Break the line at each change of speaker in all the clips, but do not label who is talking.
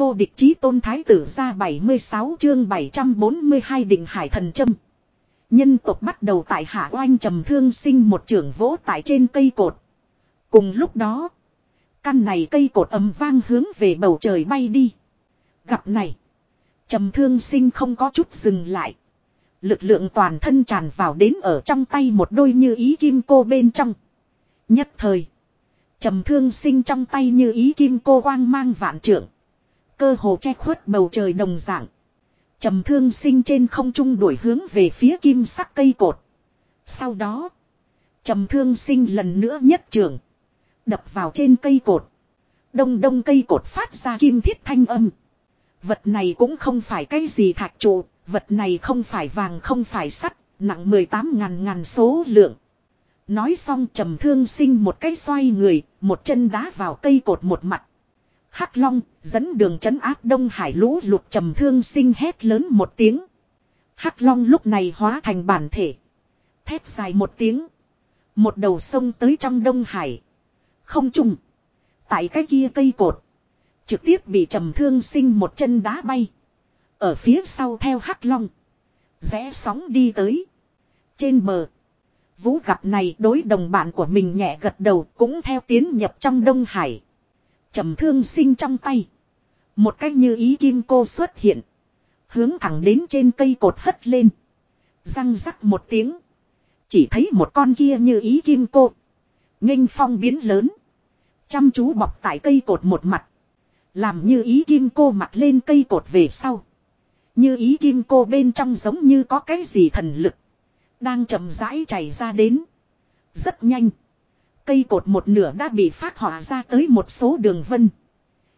vô địch chí tôn thái tử ra 76 chương 742 định hải thần châm. Nhân tộc bắt đầu tại hạ oanh trầm thương sinh một trưởng vỗ tại trên cây cột. Cùng lúc đó, căn này cây cột ầm vang hướng về bầu trời bay đi. Gặp này, trầm thương sinh không có chút dừng lại. Lực lượng toàn thân tràn vào đến ở trong tay một đôi như ý kim cô bên trong. Nhất thời, trầm thương sinh trong tay như ý kim cô quang mang vạn trượng. Cơ hồ che khuất bầu trời đồng dạng. Trầm thương sinh trên không trung đuổi hướng về phía kim sắc cây cột. Sau đó, trầm thương sinh lần nữa nhất trường. Đập vào trên cây cột. Đông đông cây cột phát ra kim thiết thanh âm. Vật này cũng không phải cái gì thạch trụ, vật này không phải vàng không phải sắt, nặng 18 ngàn ngàn số lượng. Nói xong trầm thương sinh một cái xoay người, một chân đá vào cây cột một mặt. Hắc Long, dẫn đường chấn áp Đông Hải lũ lụt trầm thương sinh hét lớn một tiếng. Hắc Long lúc này hóa thành bản thể. Thép dài một tiếng. Một đầu sông tới trong Đông Hải. Không trùng. Tại cái kia cây cột. Trực tiếp bị trầm thương sinh một chân đá bay. Ở phía sau theo Hắc Long. Rẽ sóng đi tới. Trên bờ. Vũ gặp này đối đồng bạn của mình nhẹ gật đầu cũng theo tiến nhập trong Đông Hải trầm thương sinh trong tay. Một cách như ý kim cô xuất hiện. Hướng thẳng đến trên cây cột hất lên. Răng rắc một tiếng. Chỉ thấy một con kia như ý kim cô. nghênh phong biến lớn. Chăm chú bọc tại cây cột một mặt. Làm như ý kim cô mặt lên cây cột về sau. Như ý kim cô bên trong giống như có cái gì thần lực. Đang chậm rãi chảy ra đến. Rất nhanh. Cây cột một nửa đã bị phát họa ra tới một số đường vân.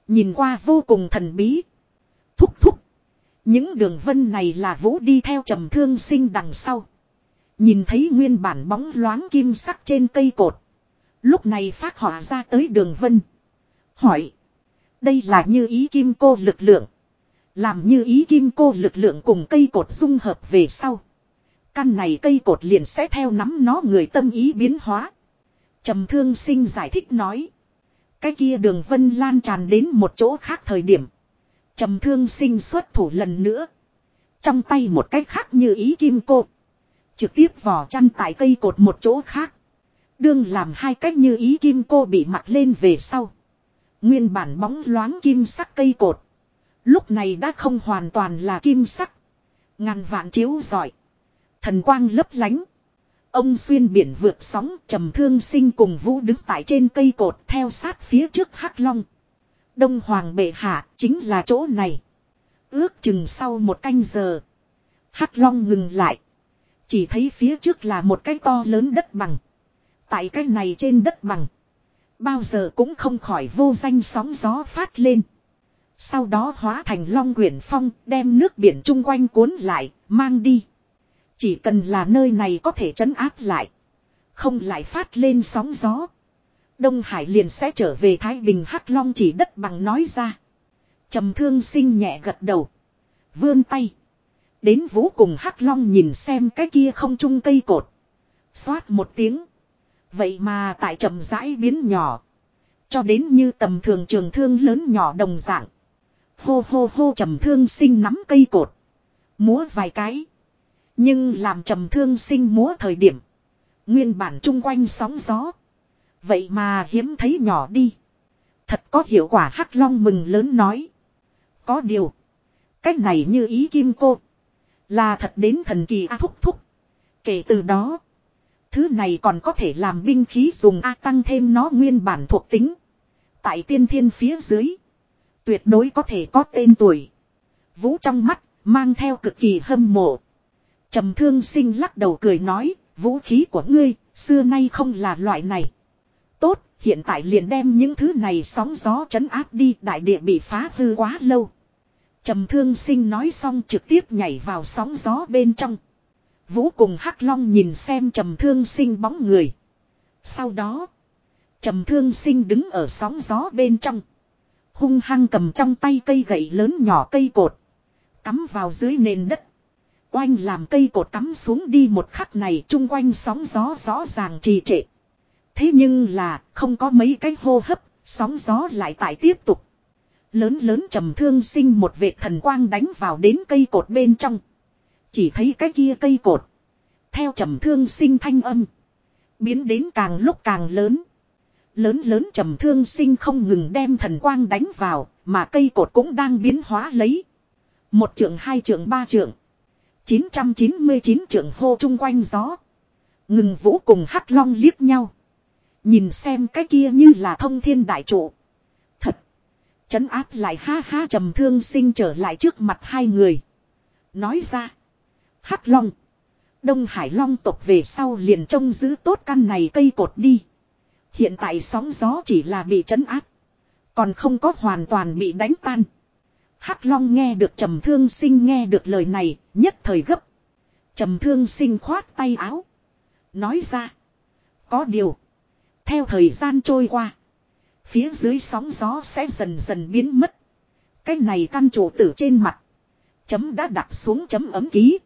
Nhìn qua vô cùng thần bí. Thúc thúc. Những đường vân này là vũ đi theo trầm thương sinh đằng sau. Nhìn thấy nguyên bản bóng loáng kim sắc trên cây cột. Lúc này phát họa ra tới đường vân. Hỏi. Đây là như ý kim cô lực lượng. Làm như ý kim cô lực lượng cùng cây cột dung hợp về sau. Căn này cây cột liền sẽ theo nắm nó người tâm ý biến hóa. Trầm thương sinh giải thích nói. Cái kia đường vân lan tràn đến một chỗ khác thời điểm. Trầm thương sinh xuất thủ lần nữa. Trong tay một cách khác như ý kim cô. Trực tiếp vò chăn tại cây cột một chỗ khác. Đương làm hai cách như ý kim cô bị mặt lên về sau. Nguyên bản bóng loáng kim sắc cây cột. Lúc này đã không hoàn toàn là kim sắc. Ngàn vạn chiếu giỏi. Thần quang lấp lánh. Ông xuyên biển vượt sóng trầm thương sinh cùng vũ đứng tại trên cây cột theo sát phía trước hắc long. Đông Hoàng bệ hạ chính là chỗ này. Ước chừng sau một canh giờ. hắc long ngừng lại. Chỉ thấy phía trước là một cái to lớn đất bằng. Tại cái này trên đất bằng. Bao giờ cũng không khỏi vô danh sóng gió phát lên. Sau đó hóa thành long quyển phong đem nước biển chung quanh cuốn lại, mang đi. Chỉ cần là nơi này có thể trấn áp lại. Không lại phát lên sóng gió. Đông Hải liền sẽ trở về Thái Bình Hắc Long chỉ đất bằng nói ra. trầm thương sinh nhẹ gật đầu. Vươn tay. Đến vũ cùng Hắc Long nhìn xem cái kia không trung cây cột. Xoát một tiếng. Vậy mà tại trầm rãi biến nhỏ. Cho đến như tầm thường trường thương lớn nhỏ đồng dạng. Hô hô hô trầm thương sinh nắm cây cột. Múa vài cái. Nhưng làm trầm thương sinh múa thời điểm. Nguyên bản chung quanh sóng gió. Vậy mà hiếm thấy nhỏ đi. Thật có hiệu quả hắc long mừng lớn nói. Có điều. Cách này như ý kim cô. Là thật đến thần kỳ A thúc thúc. Kể từ đó. Thứ này còn có thể làm binh khí dùng A tăng thêm nó nguyên bản thuộc tính. Tại tiên thiên phía dưới. Tuyệt đối có thể có tên tuổi. Vũ trong mắt, mang theo cực kỳ hâm mộ. Trầm thương sinh lắc đầu cười nói, vũ khí của ngươi, xưa nay không là loại này. Tốt, hiện tại liền đem những thứ này sóng gió chấn áp đi, đại địa bị phá hư quá lâu. Trầm thương sinh nói xong trực tiếp nhảy vào sóng gió bên trong. Vũ cùng Hắc Long nhìn xem trầm thương sinh bóng người. Sau đó, trầm thương sinh đứng ở sóng gió bên trong. Hung hăng cầm trong tay cây gậy lớn nhỏ cây cột. Cắm vào dưới nền đất. Oanh làm cây cột cắm xuống đi một khắc này chung quanh sóng gió rõ ràng trì trệ. Thế nhưng là không có mấy cái hô hấp, sóng gió lại tại tiếp tục. Lớn lớn trầm thương sinh một vệt thần quang đánh vào đến cây cột bên trong. Chỉ thấy cái kia cây cột. Theo trầm thương sinh thanh âm. Biến đến càng lúc càng lớn. Lớn lớn trầm thương sinh không ngừng đem thần quang đánh vào. Mà cây cột cũng đang biến hóa lấy. Một trượng hai trượng ba trượng. 999 trưởng hô chung quanh gió. Ngừng vũ cùng hắc long liếc nhau. Nhìn xem cái kia như là thông thiên đại trụ. Thật. Chấn áp lại ha ha trầm thương sinh trở lại trước mặt hai người. Nói ra. Hắc long. Đông Hải long tộc về sau liền trông giữ tốt căn này cây cột đi. Hiện tại sóng gió chỉ là bị trấn áp. Còn không có hoàn toàn bị đánh tan. Hắc Long nghe được Trầm Thương Sinh nghe được lời này, nhất thời gấp. Trầm Thương Sinh khoát tay áo, nói ra: "Có điều, theo thời gian trôi qua, phía dưới sóng gió sẽ dần dần biến mất. Cái này căn trụ tử trên mặt, chấm đã đặt xuống chấm ấm ký.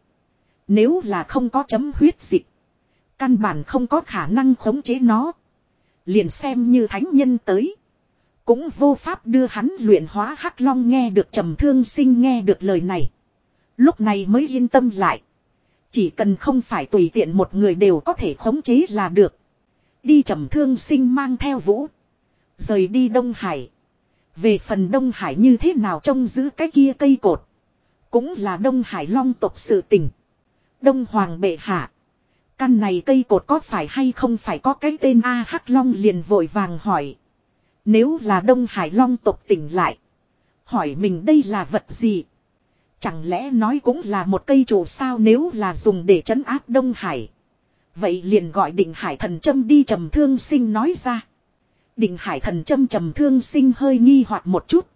Nếu là không có chấm huyết dịch, căn bản không có khả năng khống chế nó. Liền xem như thánh nhân tới, cũng vô pháp đưa hắn luyện hóa hắc long nghe được trầm thương sinh nghe được lời này. Lúc này mới yên tâm lại. Chỉ cần không phải tùy tiện một người đều có thể khống chế là được. Đi trầm thương sinh mang theo vũ. Rời đi Đông Hải. Về phần Đông Hải như thế nào trông giữ cái kia cây cột. Cũng là Đông Hải long tộc sự tình. Đông Hoàng bệ hạ. Căn này cây cột có phải hay không phải có cái tên A Hắc Long liền vội vàng hỏi. Nếu là Đông Hải Long tộc tỉnh lại. Hỏi mình đây là vật gì? Chẳng lẽ nói cũng là một cây trụ sao nếu là dùng để trấn áp Đông Hải. Vậy liền gọi định hải thần châm đi trầm thương sinh nói ra. Định hải thần châm trầm thương sinh hơi nghi hoặc một chút.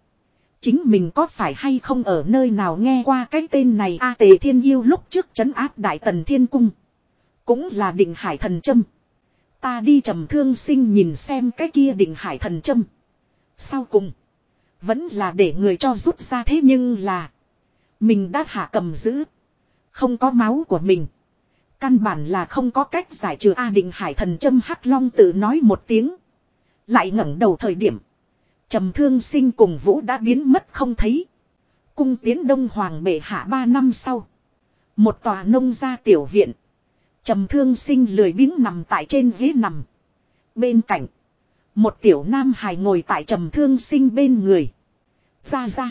Chính mình có phải hay không ở nơi nào nghe qua cái tên này A tề thiên yêu lúc trước trấn áp đại tần thiên cung. Cũng là định hải thần châm. Ta đi trầm thương sinh nhìn xem cái kia định hải thần châm. Sau cùng. Vẫn là để người cho rút ra thế nhưng là. Mình đã hạ cầm giữ. Không có máu của mình. Căn bản là không có cách giải trừ A định hải thần châm hắc long tự nói một tiếng. Lại ngẩng đầu thời điểm. trầm thương sinh cùng vũ đã biến mất không thấy. Cung tiến đông hoàng bệ hạ ba năm sau. Một tòa nông gia tiểu viện. Trầm thương sinh lười biếng nằm tại trên ghế nằm. Bên cạnh. Một tiểu nam hài ngồi tại trầm thương sinh bên người. Ra ra.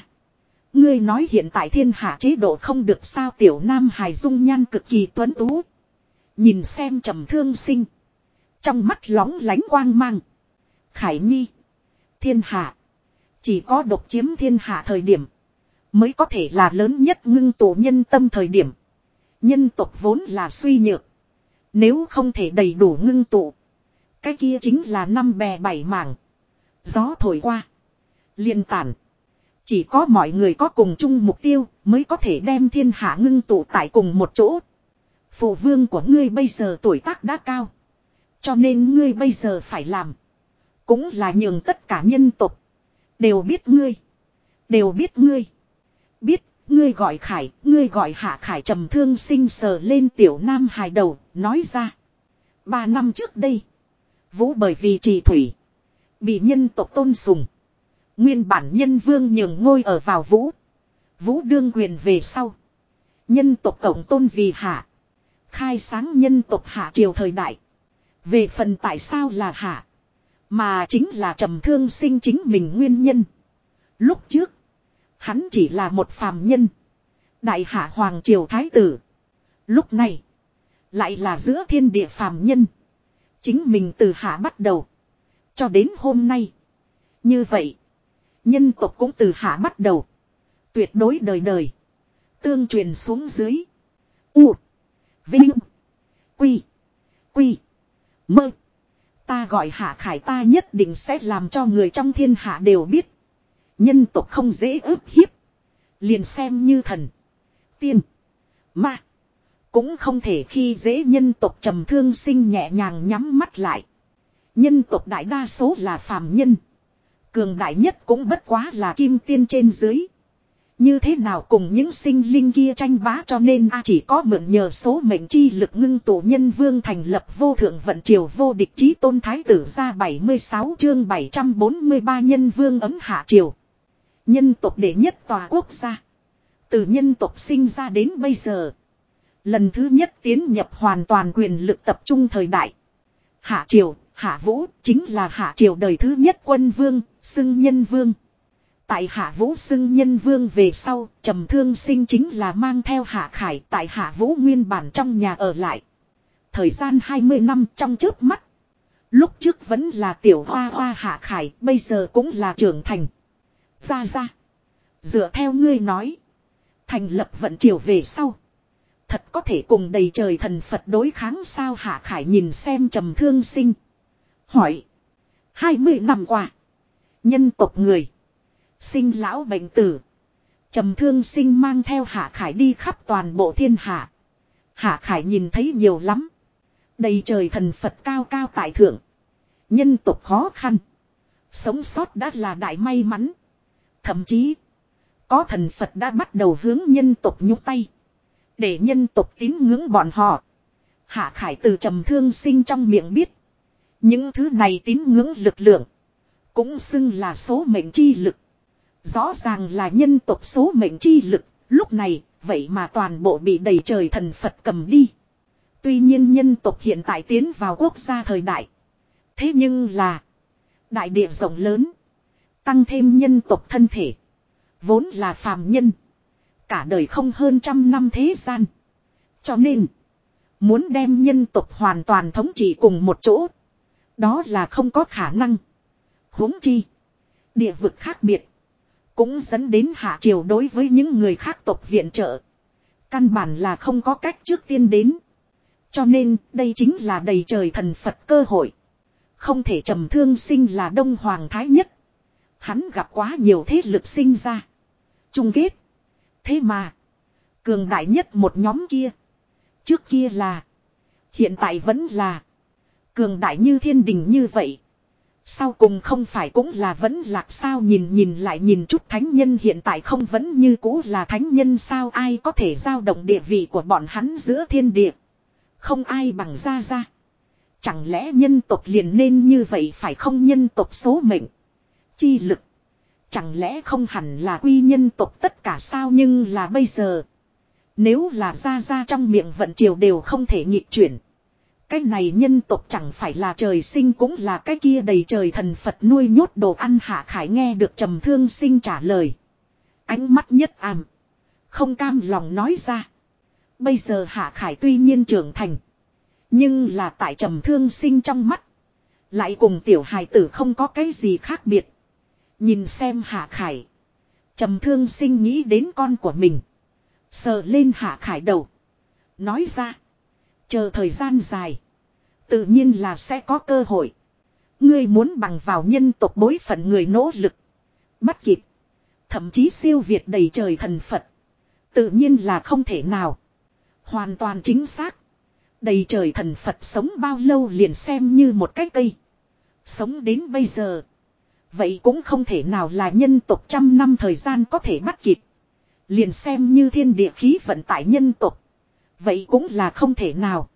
Ngươi nói hiện tại thiên hạ chế độ không được sao tiểu nam hài dung nhan cực kỳ tuấn tú. Nhìn xem trầm thương sinh. Trong mắt lóng lánh quang mang. Khải nhi. Thiên hạ. Chỉ có độc chiếm thiên hạ thời điểm. Mới có thể là lớn nhất ngưng tổ nhân tâm thời điểm. Nhân tộc vốn là suy nhược. Nếu không thể đầy đủ ngưng tụ. Cái kia chính là năm bè bảy mảng. Gió thổi qua. liên tản. Chỉ có mọi người có cùng chung mục tiêu mới có thể đem thiên hạ ngưng tụ tại cùng một chỗ. Phụ vương của ngươi bây giờ tuổi tác đã cao. Cho nên ngươi bây giờ phải làm. Cũng là nhường tất cả nhân tộc. Đều biết ngươi. Đều biết ngươi. Biết Ngươi gọi khải, ngươi gọi hạ khải trầm thương sinh sờ lên tiểu nam hài đầu, nói ra. Ba năm trước đây, vũ bởi vì trì thủy, bị nhân tộc tôn sùng. Nguyên bản nhân vương nhường ngôi ở vào vũ. Vũ đương quyền về sau. Nhân tộc cộng tôn vì hạ. Khai sáng nhân tộc hạ triều thời đại. Về phần tại sao là hạ. Mà chính là trầm thương sinh chính mình nguyên nhân. Lúc trước. Hắn chỉ là một phàm nhân. Đại hạ hoàng triều thái tử. Lúc này. Lại là giữa thiên địa phàm nhân. Chính mình từ hạ bắt đầu. Cho đến hôm nay. Như vậy. Nhân tộc cũng từ hạ bắt đầu. Tuyệt đối đời đời. Tương truyền xuống dưới. U. Vinh. Quy. Quy. Mơ. Ta gọi hạ khải ta nhất định sẽ làm cho người trong thiên hạ đều biết. Nhân tộc không dễ ức hiếp. Liền xem như thần. Tiên. Ma. Cũng không thể khi dễ nhân tộc trầm thương sinh nhẹ nhàng nhắm mắt lại. Nhân tộc đại đa số là phàm nhân. Cường đại nhất cũng bất quá là kim tiên trên dưới. Như thế nào cùng những sinh linh kia tranh bá cho nên a chỉ có mượn nhờ số mệnh chi lực ngưng tụ nhân vương thành lập vô thượng vận triều vô địch chí tôn thái tử ra 76 chương 743 nhân vương ấm hạ triều. Nhân tộc đệ nhất tòa quốc gia. Từ nhân tộc sinh ra đến bây giờ. Lần thứ nhất tiến nhập hoàn toàn quyền lực tập trung thời đại. Hạ Triều, Hạ Vũ chính là Hạ Triều đời thứ nhất quân vương, xưng nhân vương. Tại Hạ Vũ xưng nhân vương về sau, trầm thương sinh chính là mang theo Hạ Khải tại Hạ Vũ nguyên bản trong nhà ở lại. Thời gian 20 năm trong trước mắt. Lúc trước vẫn là tiểu hoa hoa Hạ Khải, bây giờ cũng là trưởng thành. Ra ra. Dựa theo ngươi nói. Thành lập vận triều về sau. Thật có thể cùng đầy trời thần Phật đối kháng sao Hạ Khải nhìn xem trầm thương sinh. Hỏi. hai mươi năm qua. Nhân tộc người. Sinh lão bệnh tử. Trầm thương sinh mang theo Hạ Khải đi khắp toàn bộ thiên hạ. Hạ Khải nhìn thấy nhiều lắm. Đầy trời thần Phật cao cao tại thượng. Nhân tộc khó khăn. Sống sót đã là đại may mắn. Thậm chí. Có thần Phật đã bắt đầu hướng nhân tộc nhúc tay. Để nhân tộc tín ngưỡng bọn họ. Hạ Khải từ trầm thương sinh trong miệng biết. Những thứ này tín ngưỡng lực lượng. Cũng xưng là số mệnh chi lực. Rõ ràng là nhân tộc số mệnh chi lực. Lúc này, vậy mà toàn bộ bị đầy trời thần Phật cầm đi. Tuy nhiên nhân tộc hiện tại tiến vào quốc gia thời đại. Thế nhưng là. Đại địa rộng lớn. Tăng thêm nhân tộc thân thể. Vốn là phàm nhân. Cả đời không hơn trăm năm thế gian. Cho nên. Muốn đem nhân tộc hoàn toàn thống trị cùng một chỗ. Đó là không có khả năng. huống chi. Địa vực khác biệt. Cũng dẫn đến hạ triều đối với những người khác tộc viện trợ. Căn bản là không có cách trước tiên đến. Cho nên, đây chính là đầy trời thần Phật cơ hội. Không thể trầm thương sinh là Đông Hoàng Thái nhất. Hắn gặp quá nhiều thế lực sinh ra. Chung kết. Thế mà. Cường đại nhất một nhóm kia. Trước kia là. Hiện tại vẫn là. Cường đại như thiên đình như vậy. Sau cùng không phải cũng là vẫn lạc sao nhìn nhìn lại nhìn chút thánh nhân hiện tại không vẫn như cũ là thánh nhân sao ai có thể giao động địa vị của bọn hắn giữa thiên địa. Không ai bằng ra ra. Chẳng lẽ nhân tộc liền nên như vậy phải không nhân tộc số mệnh. Chi lực. Chẳng lẽ không hẳn là quy nhân tộc tất cả sao nhưng là bây giờ. Nếu là ra ra trong miệng vận triều đều không thể nhịp chuyển. Cái này nhân tộc chẳng phải là trời sinh cũng là cái kia đầy trời thần Phật nuôi nhốt đồ ăn hạ khải nghe được trầm thương sinh trả lời. Ánh mắt nhất ảm. Không cam lòng nói ra. Bây giờ hạ khải tuy nhiên trưởng thành. Nhưng là tại trầm thương sinh trong mắt. Lại cùng tiểu hài tử không có cái gì khác biệt. Nhìn xem hạ khải. trầm thương sinh nghĩ đến con của mình. Sờ lên hạ khải đầu. Nói ra. Chờ thời gian dài. Tự nhiên là sẽ có cơ hội. Ngươi muốn bằng vào nhân tộc bối phận người nỗ lực. Bắt kịp. Thậm chí siêu việt đầy trời thần Phật. Tự nhiên là không thể nào. Hoàn toàn chính xác. Đầy trời thần Phật sống bao lâu liền xem như một cái cây. Sống đến bây giờ. Vậy cũng không thể nào là nhân tộc trăm năm thời gian có thể bắt kịp. Liền xem như thiên địa khí vận tải nhân tộc. Vậy cũng là không thể nào.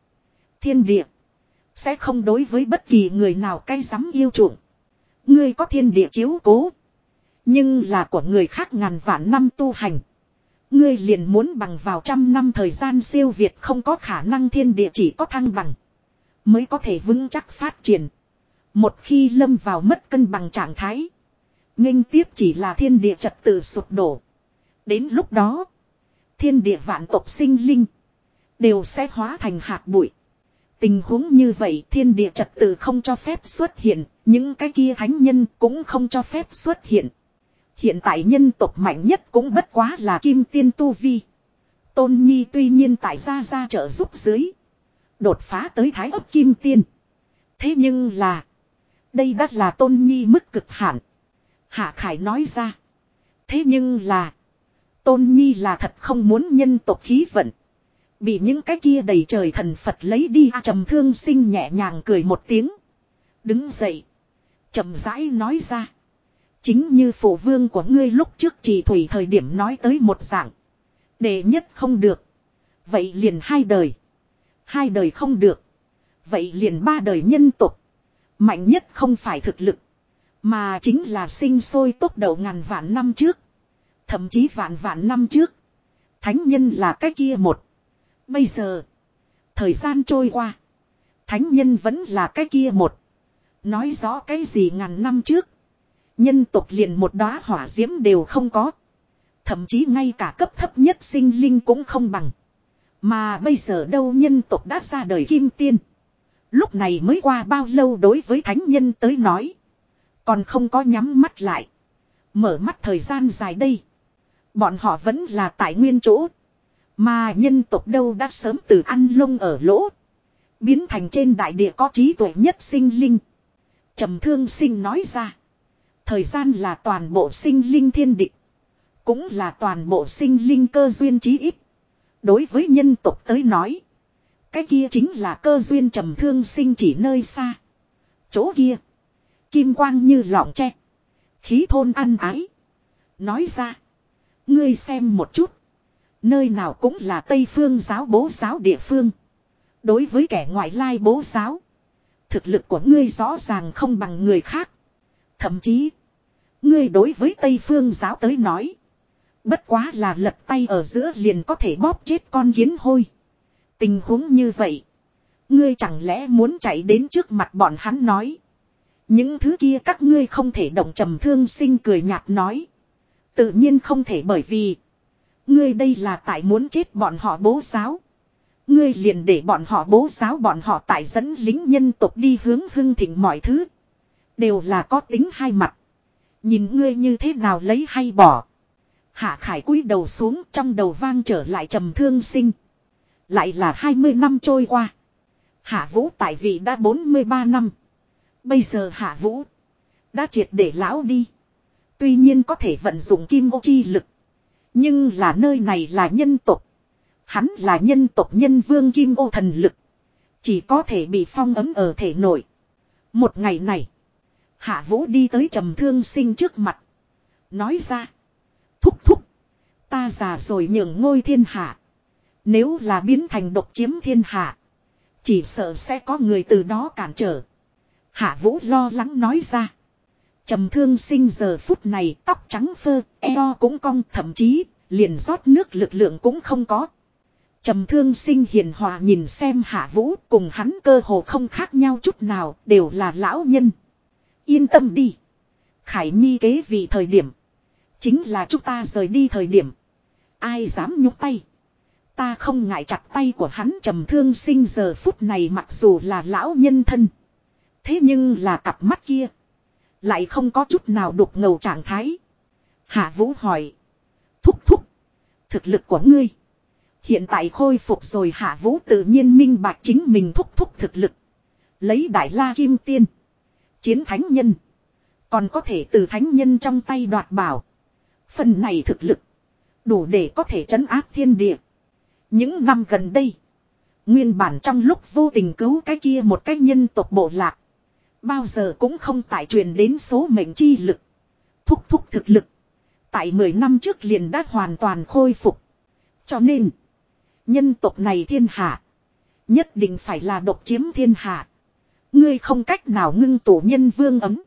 Thiên địa. Sẽ không đối với bất kỳ người nào cay dám yêu chuộng. Ngươi có thiên địa chiếu cố. Nhưng là của người khác ngàn vạn năm tu hành. Ngươi liền muốn bằng vào trăm năm thời gian siêu việt không có khả năng thiên địa chỉ có thăng bằng. Mới có thể vững chắc phát triển. Một khi lâm vào mất cân bằng trạng thái. nghênh tiếp chỉ là thiên địa trật tự sụp đổ. Đến lúc đó. Thiên địa vạn tộc sinh linh. Đều sẽ hóa thành hạt bụi. Tình huống như vậy, thiên địa trật tự không cho phép xuất hiện. Những cái kia thánh nhân cũng không cho phép xuất hiện. Hiện tại nhân tộc mạnh nhất cũng bất quá là kim tiên tu vi. Tôn Nhi tuy nhiên tại gia gia trợ giúp dưới. Đột phá tới thái ấp kim tiên. Thế nhưng là. Đây đắt là Tôn Nhi mức cực hạn. Hạ Khải nói ra. Thế nhưng là. Tôn Nhi là thật không muốn nhân tộc khí vận. Bị những cái kia đầy trời thần Phật lấy đi trầm thương sinh nhẹ nhàng cười một tiếng. Đứng dậy. chậm rãi nói ra. Chính như phổ vương của ngươi lúc trước chỉ thủy thời điểm nói tới một dạng. Đệ nhất không được. Vậy liền hai đời. Hai đời không được. Vậy liền ba đời nhân tục. Mạnh nhất không phải thực lực. Mà chính là sinh sôi tốc độ ngàn vạn năm trước. Thậm chí vạn vạn năm trước. Thánh nhân là cái kia một. Bây giờ. Thời gian trôi qua. Thánh nhân vẫn là cái kia một. Nói rõ cái gì ngàn năm trước. Nhân tộc liền một đóa hỏa diễm đều không có. Thậm chí ngay cả cấp thấp nhất sinh linh cũng không bằng. Mà bây giờ đâu nhân tộc đã ra đời kim tiên. Lúc này mới qua bao lâu đối với thánh nhân tới nói. Còn không có nhắm mắt lại. Mở mắt thời gian dài đây. Bọn họ vẫn là tại nguyên chỗ. Mà nhân tộc đâu đã sớm từ ăn lông ở lỗ. Biến thành trên đại địa có trí tuệ nhất sinh linh. trầm thương sinh nói ra. Thời gian là toàn bộ sinh linh thiên địch. Cũng là toàn bộ sinh linh cơ duyên trí ít. Đối với nhân tộc tới nói. Cái kia chính là cơ duyên trầm thương sinh chỉ nơi xa. Chỗ kia. Kim quang như lọng tre. Khí thôn ăn ái. Nói ra. Ngươi xem một chút. Nơi nào cũng là Tây phương giáo bố giáo địa phương. Đối với kẻ ngoại lai bố giáo. Thực lực của ngươi rõ ràng không bằng người khác. Thậm chí. Ngươi đối với Tây phương giáo tới nói. Bất quá là lật tay ở giữa liền có thể bóp chết con kiến hôi. Tình huống như vậy. Ngươi chẳng lẽ muốn chạy đến trước mặt bọn hắn nói. Những thứ kia các ngươi không thể động trầm thương sinh cười nhạt nói. Tự nhiên không thể bởi vì. Ngươi đây là tại muốn chết bọn họ bố giáo. Ngươi liền để bọn họ bố giáo bọn họ tại dẫn lính nhân tộc đi hướng hưng thịnh mọi thứ. Đều là có tính hai mặt. Nhìn ngươi như thế nào lấy hay bỏ. Hạ khải cúi đầu xuống trong đầu vang trở lại trầm thương sinh. Lại là 20 năm trôi qua. Hạ vũ tại vị đã 43 năm. Bây giờ hạ vũ. Đã triệt để lão đi. Tuy nhiên có thể vận dụng kim ô chi lực. Nhưng là nơi này là nhân tộc. Hắn là nhân tộc nhân vương kim ô thần lực. Chỉ có thể bị phong ấm ở thể nội. Một ngày này. Hạ vũ đi tới trầm thương sinh trước mặt. Nói ra. Thúc thúc. Ta già rồi nhường ngôi thiên hạ. Nếu là biến thành độc chiếm thiên hạ. Chỉ sợ sẽ có người từ đó cản trở. Hạ vũ lo lắng nói ra. trầm thương sinh giờ phút này tóc trắng phơ, eo cũng cong thậm chí, liền rót nước lực lượng cũng không có. trầm thương sinh hiền hòa nhìn xem hạ vũ cùng hắn cơ hồ không khác nhau chút nào, đều là lão nhân. Yên tâm đi. Khải Nhi kế vị thời điểm. Chính là chúng ta rời đi thời điểm. Ai dám nhúc tay. Ta không ngại chặt tay của hắn trầm thương sinh giờ phút này mặc dù là lão nhân thân. Thế nhưng là cặp mắt kia. Lại không có chút nào đục ngầu trạng thái. Hạ Vũ hỏi. Thúc thúc. Thực lực của ngươi. Hiện tại khôi phục rồi Hạ Vũ tự nhiên minh bạch chính mình thúc thúc thực lực. Lấy đại la kim tiên. Chiến thánh nhân. Còn có thể từ thánh nhân trong tay đoạt bảo. Phần này thực lực. Đủ để có thể trấn áp thiên địa. Những năm gần đây. Nguyên bản trong lúc vô tình cứu cái kia một cái nhân tộc bộ lạc. Bao giờ cũng không tại truyền đến số mệnh chi lực. Thúc thúc thực lực. Tại 10 năm trước liền đã hoàn toàn khôi phục. Cho nên. Nhân tộc này thiên hạ. Nhất định phải là độc chiếm thiên hạ. Ngươi không cách nào ngưng tổ nhân vương ấm.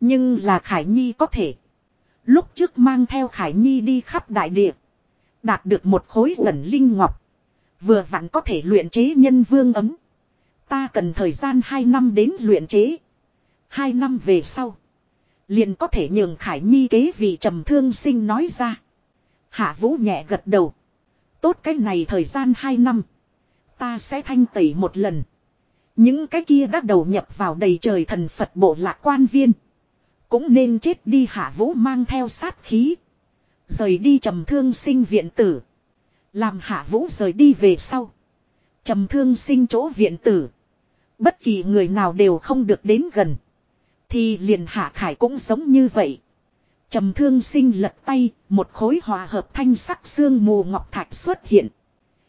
Nhưng là Khải Nhi có thể. Lúc trước mang theo Khải Nhi đi khắp đại địa. Đạt được một khối gần linh ngọc. Vừa vặn có thể luyện chế nhân vương ấm. Ta cần thời gian 2 năm đến luyện chế. 2 năm về sau. Liền có thể nhường Khải Nhi kế vị trầm thương sinh nói ra. Hạ Vũ nhẹ gật đầu. Tốt cái này thời gian 2 năm. Ta sẽ thanh tẩy một lần. Những cái kia đã đầu nhập vào đầy trời thần Phật bộ lạc quan viên. Cũng nên chết đi hạ vũ mang theo sát khí. Rời đi trầm thương sinh viện tử. Làm hạ vũ rời đi về sau. Trầm thương sinh chỗ viện tử. Bất kỳ người nào đều không được đến gần. Thì liền hạ khải cũng giống như vậy. Trầm thương sinh lật tay, một khối hòa hợp thanh sắc xương mù ngọc thạch xuất hiện.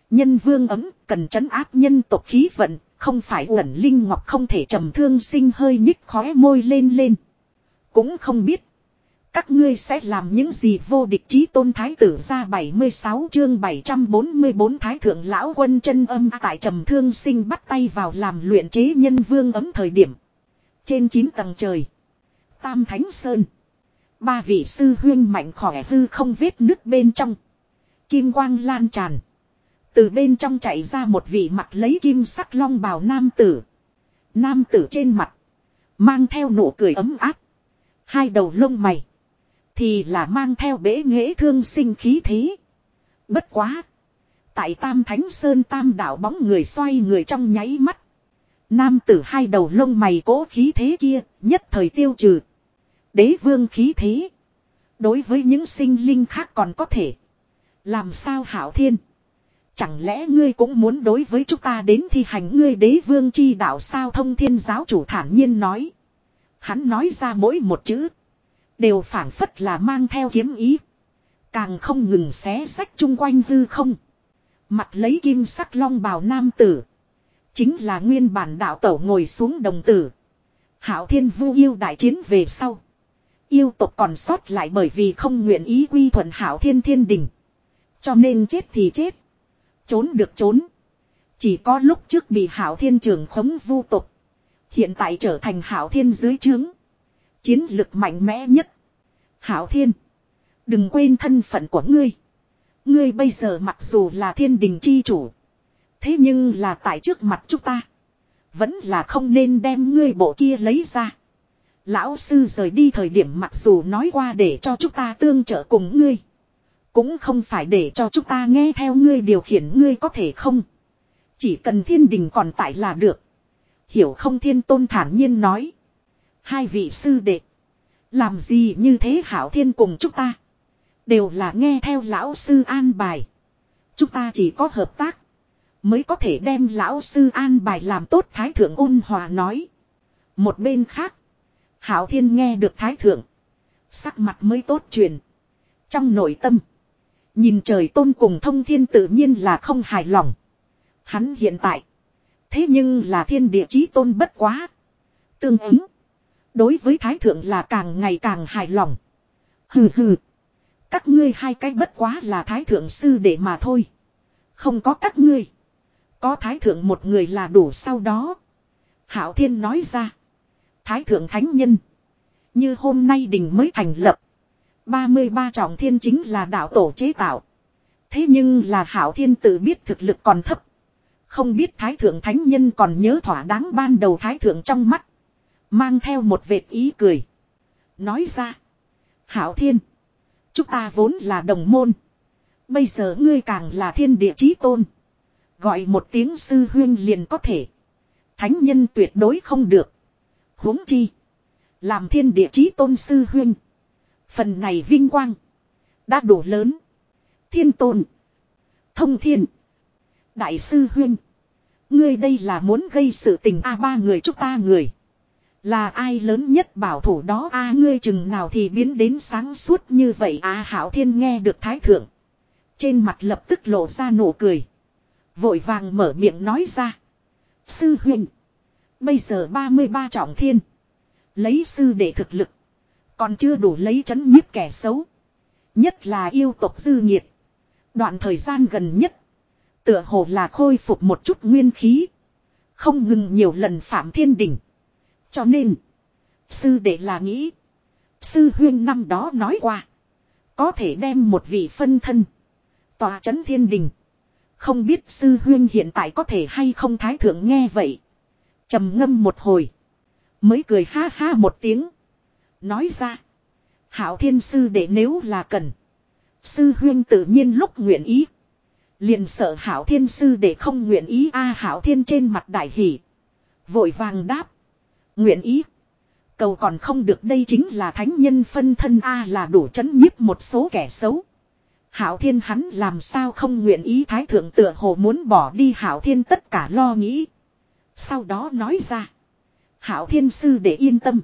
Nhân vương ấm cần trấn áp nhân tộc khí vận, không phải uẩn linh ngọc không thể trầm thương sinh hơi nhích khóe môi lên lên. Cũng không biết. Các ngươi sẽ làm những gì vô địch chí tôn thái tử ra 76 chương 744 thái thượng lão quân chân âm tại trầm thương sinh bắt tay vào làm luyện chế nhân vương ấm thời điểm. Trên 9 tầng trời. Tam Thánh Sơn. Ba vị sư huyên mạnh khỏe hư không vết nước bên trong. Kim quang lan tràn. Từ bên trong chạy ra một vị mặt lấy kim sắc long bào nam tử. Nam tử trên mặt. Mang theo nụ cười ấm áp. Hai đầu lông mày. Thì là mang theo bể nghệ thương sinh khí thế. Bất quá. Tại Tam Thánh Sơn Tam đảo bóng người xoay người trong nháy mắt. Nam tử hai đầu lông mày cố khí thế kia, nhất thời tiêu trừ. Đế vương khí thế. Đối với những sinh linh khác còn có thể. Làm sao hảo thiên. Chẳng lẽ ngươi cũng muốn đối với chúng ta đến thi hành ngươi đế vương chi đạo sao thông thiên giáo chủ thản nhiên nói. Hắn nói ra mỗi một chữ. Đều phản phất là mang theo kiếm ý. Càng không ngừng xé sách chung quanh hư không. Mặt lấy kim sắc long bào nam tử. Chính là nguyên bản đạo tẩu ngồi xuống đồng tử. Hảo thiên vu yêu đại chiến về sau. Yêu tộc còn sót lại bởi vì không nguyện ý quy thuận hảo thiên thiên đình. Cho nên chết thì chết. Trốn được trốn. Chỉ có lúc trước bị hảo thiên trường khống vu tộc. Hiện tại trở thành hảo thiên dưới trướng. Chiến lực mạnh mẽ nhất. Hảo thiên. Đừng quên thân phận của ngươi. Ngươi bây giờ mặc dù là thiên đình chi chủ. Thế nhưng là tại trước mặt chúng ta. Vẫn là không nên đem ngươi bộ kia lấy ra. Lão sư rời đi thời điểm mặc dù nói qua để cho chúng ta tương trợ cùng ngươi. Cũng không phải để cho chúng ta nghe theo ngươi điều khiển ngươi có thể không. Chỉ cần thiên đình còn tại là được. Hiểu không thiên tôn thản nhiên nói. Hai vị sư đệ. Làm gì như thế hảo thiên cùng chúng ta. Đều là nghe theo lão sư an bài. Chúng ta chỉ có hợp tác. Mới có thể đem lão sư an bài làm tốt thái thượng ôn hòa nói. Một bên khác. Hảo thiên nghe được thái thượng. Sắc mặt mới tốt truyền. Trong nội tâm. Nhìn trời tôn cùng thông thiên tự nhiên là không hài lòng. Hắn hiện tại. Thế nhưng là thiên địa chí tôn bất quá. Tương ứng. Đối với thái thượng là càng ngày càng hài lòng. Hừ hừ. Các ngươi hai cái bất quá là thái thượng sư để mà thôi. Không có các ngươi. Có thái thượng một người là đủ sau đó. Hảo thiên nói ra. Thái thượng thánh nhân. Như hôm nay đình mới thành lập. 33 trọng thiên chính là đạo tổ chế tạo. Thế nhưng là hảo thiên tự biết thực lực còn thấp. Không biết thái thượng thánh nhân còn nhớ thỏa đáng ban đầu thái thượng trong mắt. Mang theo một vệt ý cười. Nói ra. Hảo thiên. Chúng ta vốn là đồng môn. Bây giờ ngươi càng là thiên địa chí tôn. Gọi một tiếng sư huyên liền có thể. Thánh nhân tuyệt đối không được. huống chi. Làm thiên địa chí tôn sư huyên. Phần này vinh quang. Đã đủ lớn. Thiên tôn. Thông thiên. Đại sư huyên. Ngươi đây là muốn gây sự tình a ba người chúc ta người. Là ai lớn nhất bảo thủ đó a, ngươi chừng nào thì biến đến sáng suốt như vậy a hảo thiên nghe được thái thượng. Trên mặt lập tức lộ ra nụ cười. Vội vàng mở miệng nói ra. Sư huynh. Bây giờ 33 trọng thiên. Lấy sư để thực lực. Còn chưa đủ lấy chấn nhiếp kẻ xấu. Nhất là yêu tộc dư nhiệt. Đoạn thời gian gần nhất. Tựa hồ là khôi phục một chút nguyên khí. Không ngừng nhiều lần phạm thiên đỉnh. Cho nên. Sư đệ là nghĩ. Sư huyên năm đó nói qua. Có thể đem một vị phân thân. Tòa chấn thiên đình. Không biết sư huyên hiện tại có thể hay không thái thượng nghe vậy. trầm ngâm một hồi. Mới cười ha ha một tiếng. Nói ra. Hảo thiên sư đệ nếu là cần. Sư huyên tự nhiên lúc nguyện ý. Liền sợ hảo thiên sư để không nguyện ý a hảo thiên trên mặt đại hỷ. Vội vàng đáp. Nguyện ý. Cầu còn không được đây chính là thánh nhân phân thân A là đủ chấn nhiếp một số kẻ xấu. Hảo thiên hắn làm sao không nguyện ý thái thượng tựa hồ muốn bỏ đi hảo thiên tất cả lo nghĩ. Sau đó nói ra. Hảo thiên sư để yên tâm.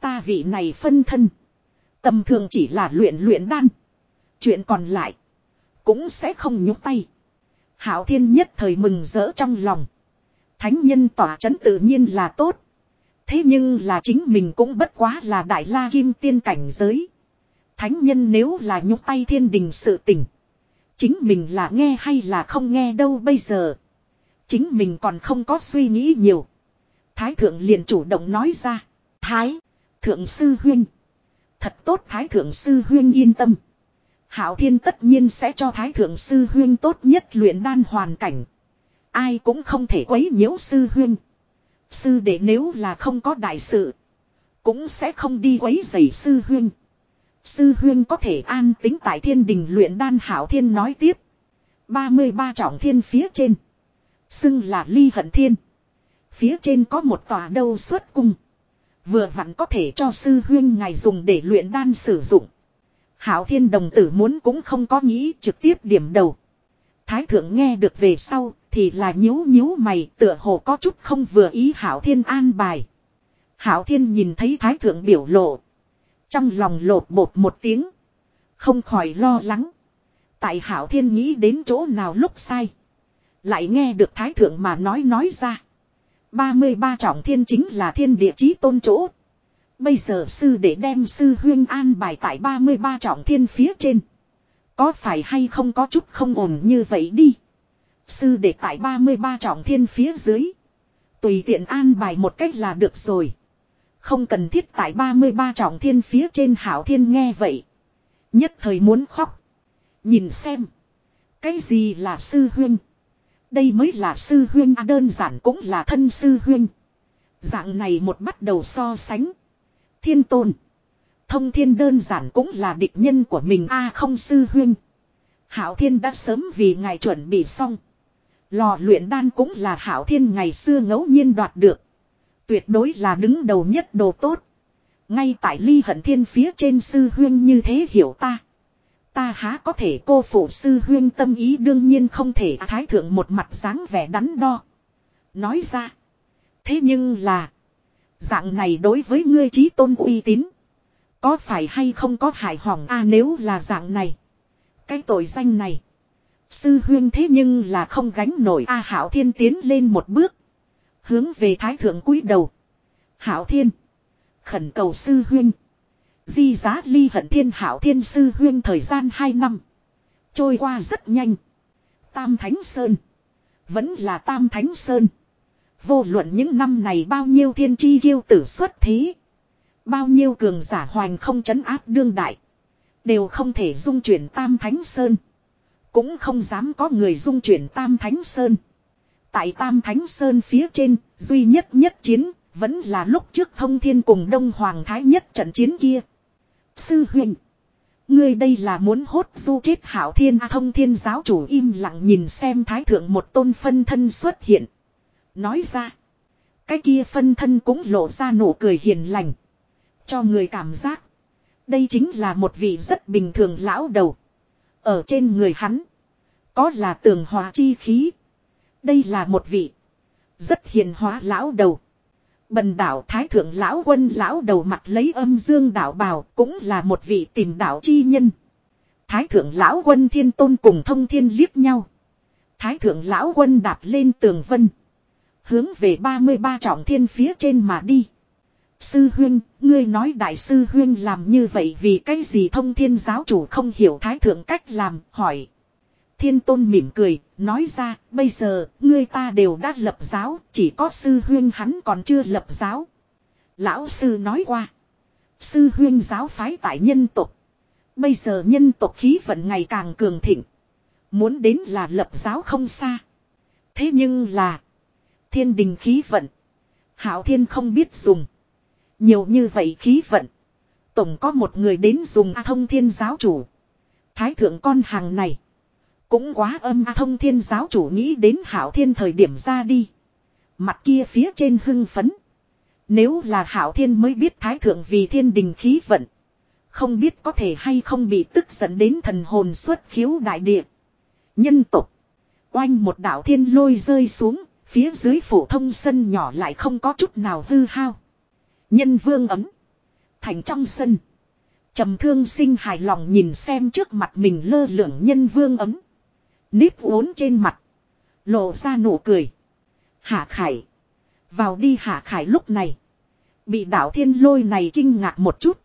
Ta vị này phân thân. Tầm thường chỉ là luyện luyện đan. Chuyện còn lại. Cũng sẽ không nhúc tay. Hảo thiên nhất thời mừng rỡ trong lòng. Thánh nhân tỏa chấn tự nhiên là tốt. Thế nhưng là chính mình cũng bất quá là đại la kim tiên cảnh giới. Thánh nhân nếu là nhúc tay thiên đình sự tình. Chính mình là nghe hay là không nghe đâu bây giờ. Chính mình còn không có suy nghĩ nhiều. Thái thượng liền chủ động nói ra. Thái. Thượng sư huyên. Thật tốt Thái Thượng sư huyên yên tâm. Hảo Thiên tất nhiên sẽ cho Thái Thượng sư huyên tốt nhất luyện đan hoàn cảnh. Ai cũng không thể quấy nhiễu sư huyên. Sư đệ nếu là không có đại sự. Cũng sẽ không đi quấy rầy sư huyên. Sư huyên có thể an tính tại thiên đình luyện đan Hảo Thiên nói tiếp. 33 trọng thiên phía trên. Xưng là ly hận thiên. Phía trên có một tòa đâu xuất cung. Vừa vặn có thể cho sư huyên ngài dùng để luyện đan sử dụng. Hảo thiên đồng tử muốn cũng không có nghĩ trực tiếp điểm đầu. Thái thượng nghe được về sau thì là nhíu nhíu mày, tựa hồ có chút không vừa ý hảo thiên an bài. Hảo thiên nhìn thấy thái thượng biểu lộ. Trong lòng lột bột một tiếng. Không khỏi lo lắng. Tại hảo thiên nghĩ đến chỗ nào lúc sai. Lại nghe được thái thượng mà nói nói ra. 33 trọng thiên chính là thiên địa chí tôn chỗ. Bây giờ sư để đem sư huyên an bài tại 33 trọng thiên phía trên. Có phải hay không có chút không ổn như vậy đi. Sư để tại 33 trọng thiên phía dưới. Tùy tiện an bài một cách là được rồi. Không cần thiết tại 33 trọng thiên phía trên hảo thiên nghe vậy. Nhất thời muốn khóc. Nhìn xem. Cái gì là sư huyên. Đây mới là sư huyên à đơn giản cũng là thân sư huyên. Dạng này một bắt đầu so sánh. Thiên tôn. Thông thiên đơn giản cũng là địch nhân của mình a không sư huyên. Hảo thiên đã sớm vì ngài chuẩn bị xong. Lò luyện đan cũng là hảo thiên ngày xưa ngẫu nhiên đoạt được. Tuyệt đối là đứng đầu nhất đồ tốt. Ngay tại ly hận thiên phía trên sư huyên như thế hiểu ta. Ta há có thể cô phụ sư huyên tâm ý đương nhiên không thể à, thái thượng một mặt dáng vẻ đắn đo. Nói ra. Thế nhưng là. Dạng này đối với ngươi trí tôn uy tín. Có phải hay không có hại hỏng a nếu là dạng này. Cái tội danh này. Sư huyên thế nhưng là không gánh nổi a hảo thiên tiến lên một bước. Hướng về thái thượng cúi đầu. Hảo thiên. Khẩn cầu sư huyên. Di giá ly hận thiên hảo thiên sư huyên thời gian 2 năm. Trôi qua rất nhanh. Tam Thánh Sơn. Vẫn là Tam Thánh Sơn. Vô luận những năm này bao nhiêu thiên chi yêu tử xuất thế. Bao nhiêu cường giả hoành không chấn áp đương đại. Đều không thể dung chuyển Tam Thánh Sơn. Cũng không dám có người dung chuyển Tam Thánh Sơn. Tại Tam Thánh Sơn phía trên, duy nhất nhất chiến, vẫn là lúc trước thông thiên cùng Đông Hoàng Thái nhất trận chiến kia. Sư huynh. Ngươi đây là muốn hốt du chết hảo thiên à, thông thiên giáo chủ im lặng nhìn xem thái thượng một tôn phân thân xuất hiện. Nói ra. Cái kia phân thân cũng lộ ra nụ cười hiền lành. Cho người cảm giác. Đây chính là một vị rất bình thường lão đầu. Ở trên người hắn. Có là tường hòa chi khí. Đây là một vị. Rất hiền hóa lão đầu. Bần đảo Thái Thượng Lão Quân Lão đầu mặt lấy âm dương đảo bào cũng là một vị tìm đảo chi nhân. Thái Thượng Lão Quân Thiên Tôn cùng thông thiên liếc nhau. Thái Thượng Lão Quân đạp lên tường vân. Hướng về 33 trọng thiên phía trên mà đi. Sư huyên, ngươi nói đại sư huyên làm như vậy vì cái gì thông thiên giáo chủ không hiểu thái thượng cách làm, hỏi. Thiên tôn mỉm cười, nói ra, bây giờ, ngươi ta đều đã lập giáo, chỉ có sư huyên hắn còn chưa lập giáo. Lão sư nói qua. Sư huyên giáo phái tại nhân tục. Bây giờ nhân tục khí vận ngày càng cường thịnh. Muốn đến là lập giáo không xa. Thế nhưng là. Thiên đình khí vận. Hảo thiên không biết dùng. Nhiều như vậy khí vận. Tổng có một người đến dùng A thông thiên giáo chủ. Thái thượng con hàng này. Cũng quá âm A thông thiên giáo chủ nghĩ đến hảo thiên thời điểm ra đi. Mặt kia phía trên hưng phấn. Nếu là hảo thiên mới biết thái thượng vì thiên đình khí vận. Không biết có thể hay không bị tức giận đến thần hồn xuất khiếu đại địa. Nhân tục. Oanh một đạo thiên lôi rơi xuống. Phía dưới phổ thông sân nhỏ lại không có chút nào hư hao. Nhân vương ấm. Thành trong sân. trầm thương sinh hài lòng nhìn xem trước mặt mình lơ lửng nhân vương ấm. Nếp uốn trên mặt. Lộ ra nụ cười. Hạ khải. Vào đi hạ khải lúc này. Bị đảo thiên lôi này kinh ngạc một chút.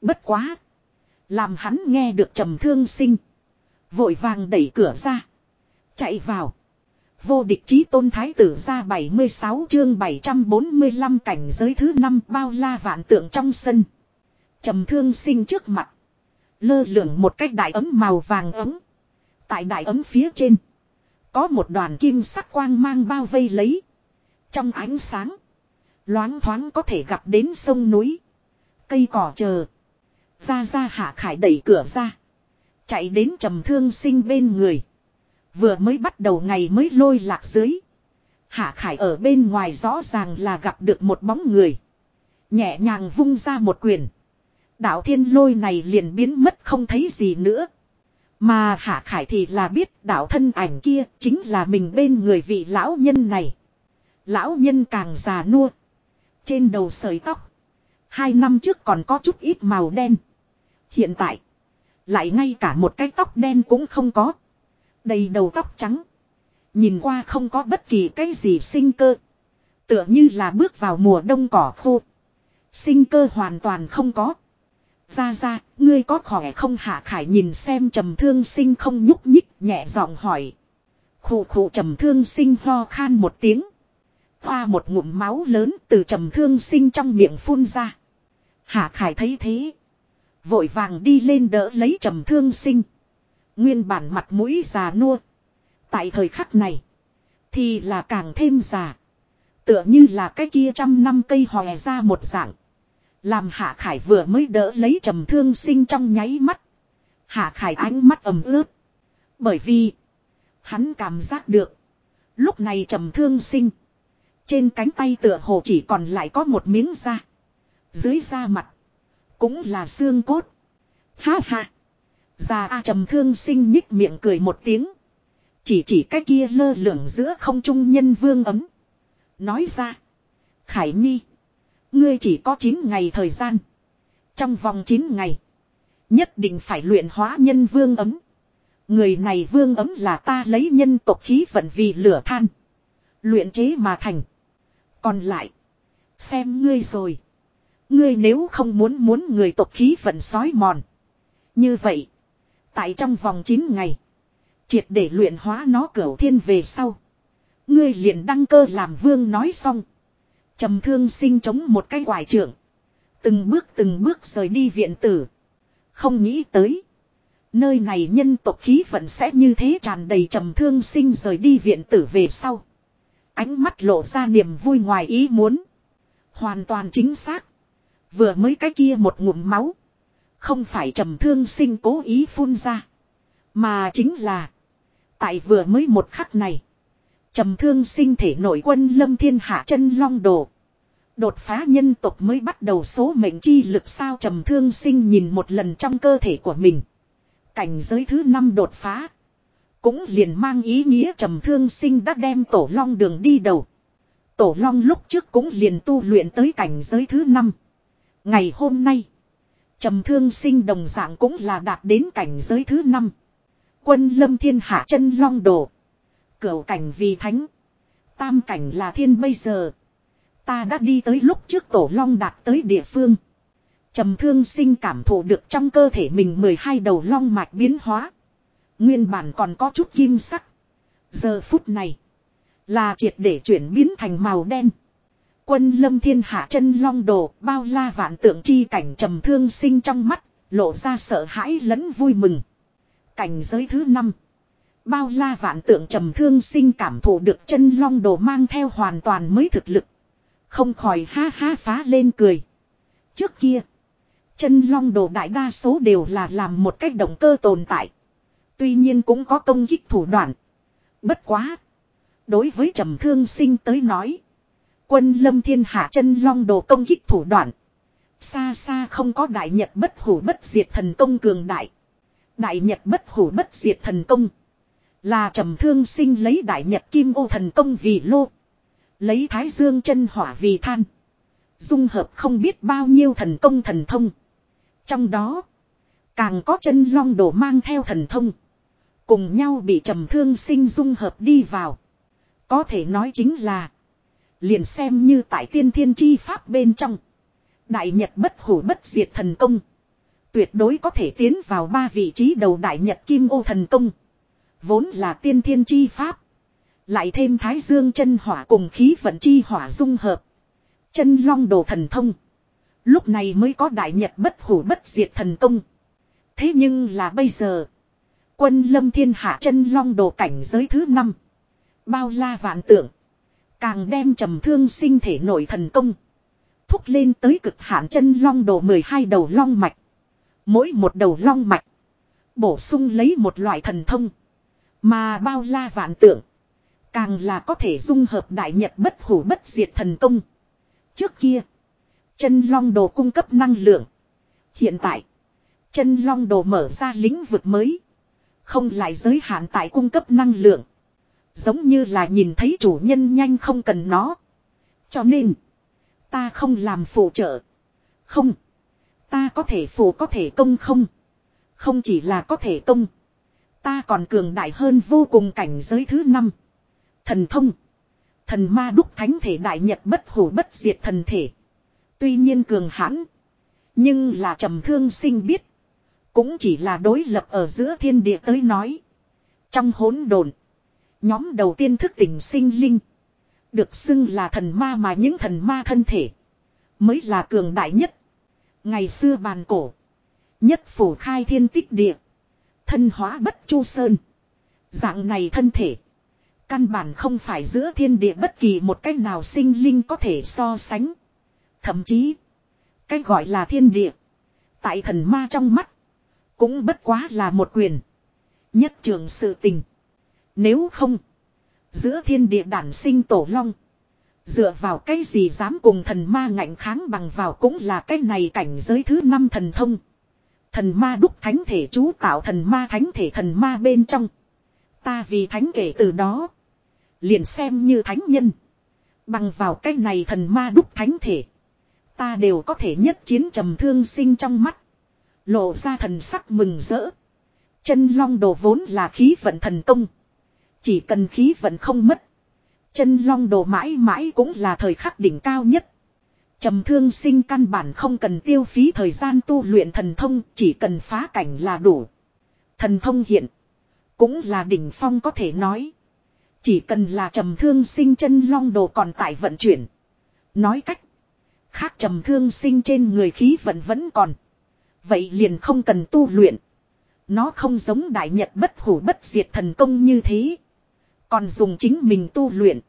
Bất quá. Làm hắn nghe được trầm thương sinh. Vội vàng đẩy cửa ra. Chạy vào. Vô địch chí tôn thái tử ra 76 chương 745 cảnh giới thứ năm bao la vạn tượng trong sân. trầm thương sinh trước mặt. Lơ lửng một cách đại ấm màu vàng ấm. Tại đại ấm phía trên. Có một đoàn kim sắc quang mang bao vây lấy. Trong ánh sáng. Loáng thoáng có thể gặp đến sông núi. Cây cỏ chờ. Ra ra hạ khải đẩy cửa ra. Chạy đến trầm thương sinh bên người. Vừa mới bắt đầu ngày mới lôi lạc dưới. Hạ khải ở bên ngoài rõ ràng là gặp được một bóng người. Nhẹ nhàng vung ra một quyền. Đạo thiên lôi này liền biến mất không thấy gì nữa. Mà hạ khải thì là biết đạo thân ảnh kia chính là mình bên người vị lão nhân này. Lão nhân càng già nua. Trên đầu sợi tóc. Hai năm trước còn có chút ít màu đen. Hiện tại. Lại ngay cả một cái tóc đen cũng không có. Đầy đầu tóc trắng. Nhìn qua không có bất kỳ cái gì sinh cơ. Tựa như là bước vào mùa đông cỏ khô. Sinh cơ hoàn toàn không có. Ra ra, ngươi có khỏe không hạ khải nhìn xem trầm thương sinh không nhúc nhích nhẹ giọng hỏi. Khụ khụ trầm thương sinh ho khan một tiếng. Hoa một ngụm máu lớn từ trầm thương sinh trong miệng phun ra. Hạ khải thấy thế. Vội vàng đi lên đỡ lấy trầm thương sinh. Nguyên bản mặt mũi già nua. Tại thời khắc này. Thì là càng thêm già. Tựa như là cái kia trăm năm cây hòe ra một dạng. Làm hạ khải vừa mới đỡ lấy trầm thương sinh trong nháy mắt. Hạ khải ánh mắt ẩm ướt. Bởi vì. Hắn cảm giác được. Lúc này trầm thương sinh. Trên cánh tay tựa hồ chỉ còn lại có một miếng da. Dưới da mặt. Cũng là xương cốt. Ha ha. Già A trầm thương sinh nhích miệng cười một tiếng. Chỉ chỉ cái kia lơ lửng giữa không trung nhân vương ấm. Nói ra. Khải Nhi. Ngươi chỉ có 9 ngày thời gian. Trong vòng 9 ngày. Nhất định phải luyện hóa nhân vương ấm. Người này vương ấm là ta lấy nhân tộc khí vận vì lửa than. Luyện chế mà thành. Còn lại. Xem ngươi rồi. Ngươi nếu không muốn muốn người tộc khí vận sói mòn. Như vậy. Tại trong vòng 9 ngày. Triệt để luyện hóa nó cửu thiên về sau. Ngươi liền đăng cơ làm vương nói xong. trầm thương sinh chống một cái quải trưởng. Từng bước từng bước rời đi viện tử. Không nghĩ tới. Nơi này nhân tộc khí vận sẽ như thế tràn đầy trầm thương sinh rời đi viện tử về sau. Ánh mắt lộ ra niềm vui ngoài ý muốn. Hoàn toàn chính xác. Vừa mới cái kia một ngụm máu. Không phải trầm thương sinh cố ý phun ra. Mà chính là. Tại vừa mới một khắc này. Trầm thương sinh thể nội quân lâm thiên hạ chân long đồ. Đột phá nhân tộc mới bắt đầu số mệnh chi lực sao trầm thương sinh nhìn một lần trong cơ thể của mình. Cảnh giới thứ năm đột phá. Cũng liền mang ý nghĩa trầm thương sinh đã đem tổ long đường đi đầu. Tổ long lúc trước cũng liền tu luyện tới cảnh giới thứ năm. Ngày hôm nay. Trầm thương sinh đồng dạng cũng là đạt đến cảnh giới thứ năm. Quân lâm thiên hạ chân long đồ. Cửu cảnh vì thánh. Tam cảnh là thiên bây giờ. Ta đã đi tới lúc trước tổ long đạt tới địa phương. Trầm thương sinh cảm thụ được trong cơ thể mình 12 đầu long mạch biến hóa. Nguyên bản còn có chút kim sắc. Giờ phút này. Là triệt để chuyển biến thành màu đen. Quân lâm thiên hạ chân long đồ, bao la vạn tượng chi cảnh trầm thương sinh trong mắt. Lộ ra sợ hãi lẫn vui mừng. Cảnh giới thứ năm Bao la vạn tượng trầm thương sinh cảm thụ được chân long đồ mang theo hoàn toàn mới thực lực. Không khỏi ha ha phá lên cười. Trước kia. Chân long đồ đại đa số đều là làm một cách động cơ tồn tại. Tuy nhiên cũng có công kích thủ đoạn. Bất quá. Đối với trầm thương sinh tới nói. Quân lâm thiên hạ chân long đồ công kích thủ đoạn. Xa xa không có đại nhật bất hủ bất diệt thần công cường đại. Đại nhật bất hủ bất diệt thần công. Là trầm thương sinh lấy đại nhật kim ô thần công vì lô. Lấy thái dương chân hỏa vì than. Dung hợp không biết bao nhiêu thần công thần thông. Trong đó. Càng có chân long đồ mang theo thần thông. Cùng nhau bị trầm thương sinh dung hợp đi vào. Có thể nói chính là. Liền xem như tại tiên thiên chi pháp bên trong. Đại Nhật bất hủ bất diệt thần công. Tuyệt đối có thể tiến vào ba vị trí đầu Đại Nhật kim ô thần công. Vốn là tiên thiên chi pháp. Lại thêm thái dương chân hỏa cùng khí vận chi hỏa dung hợp. Chân long đồ thần thông. Lúc này mới có đại nhật bất hủ bất diệt thần công. Thế nhưng là bây giờ. Quân lâm thiên hạ chân long đồ cảnh giới thứ năm Bao la vạn tượng. Càng đem trầm thương sinh thể nội thần công. Thúc lên tới cực hạn chân long đồ 12 đầu long mạch. Mỗi một đầu long mạch. Bổ sung lấy một loại thần thông. Mà bao la vạn tượng. Càng là có thể dung hợp đại nhật bất hủ bất diệt thần công. Trước kia. Chân long đồ cung cấp năng lượng. Hiện tại. Chân long đồ mở ra lĩnh vực mới. Không lại giới hạn tại cung cấp năng lượng. Giống như là nhìn thấy chủ nhân nhanh không cần nó. Cho nên. Ta không làm phụ trợ. Không. Ta có thể phụ có thể công không. Không chỉ là có thể công. Ta còn cường đại hơn vô cùng cảnh giới thứ năm. Thần thông. Thần ma đúc thánh thể đại nhật bất hủ bất diệt thần thể. Tuy nhiên cường hãn. Nhưng là trầm thương sinh biết. Cũng chỉ là đối lập ở giữa thiên địa tới nói. Trong hỗn độn Nhóm đầu tiên thức tỉnh sinh linh. Được xưng là thần ma mà những thần ma thân thể. Mới là cường đại nhất. Ngày xưa bàn cổ. Nhất phủ khai thiên tích địa. Thân hóa bất chu sơn. Dạng này thân thể. Căn bản không phải giữa thiên địa bất kỳ một cách nào sinh linh có thể so sánh. Thậm chí. Cách gọi là thiên địa. Tại thần ma trong mắt. Cũng bất quá là một quyền. Nhất trường sự tình. Nếu không. Giữa thiên địa đản sinh tổ long. Dựa vào cái gì dám cùng thần ma ngạnh kháng bằng vào cũng là cái này cảnh giới thứ năm thần thông. Thần ma đúc thánh thể chú tạo thần ma thánh thể thần ma bên trong. Ta vì thánh kể từ đó. Liền xem như thánh nhân. Bằng vào cái này thần ma đúc thánh thể. Ta đều có thể nhất chiến trầm thương sinh trong mắt. Lộ ra thần sắc mừng rỡ. Chân long đồ vốn là khí vận thần công. Chỉ cần khí vận không mất. Chân long đồ mãi mãi cũng là thời khắc đỉnh cao nhất. Trầm thương sinh căn bản không cần tiêu phí thời gian tu luyện thần thông, chỉ cần phá cảnh là đủ. Thần thông hiện, cũng là đỉnh phong có thể nói. Chỉ cần là trầm thương sinh chân long đồ còn tại vận chuyển. Nói cách, khác trầm thương sinh trên người khí vận vẫn còn. Vậy liền không cần tu luyện. Nó không giống đại nhật bất hủ bất diệt thần công như thế. Còn dùng chính mình tu luyện.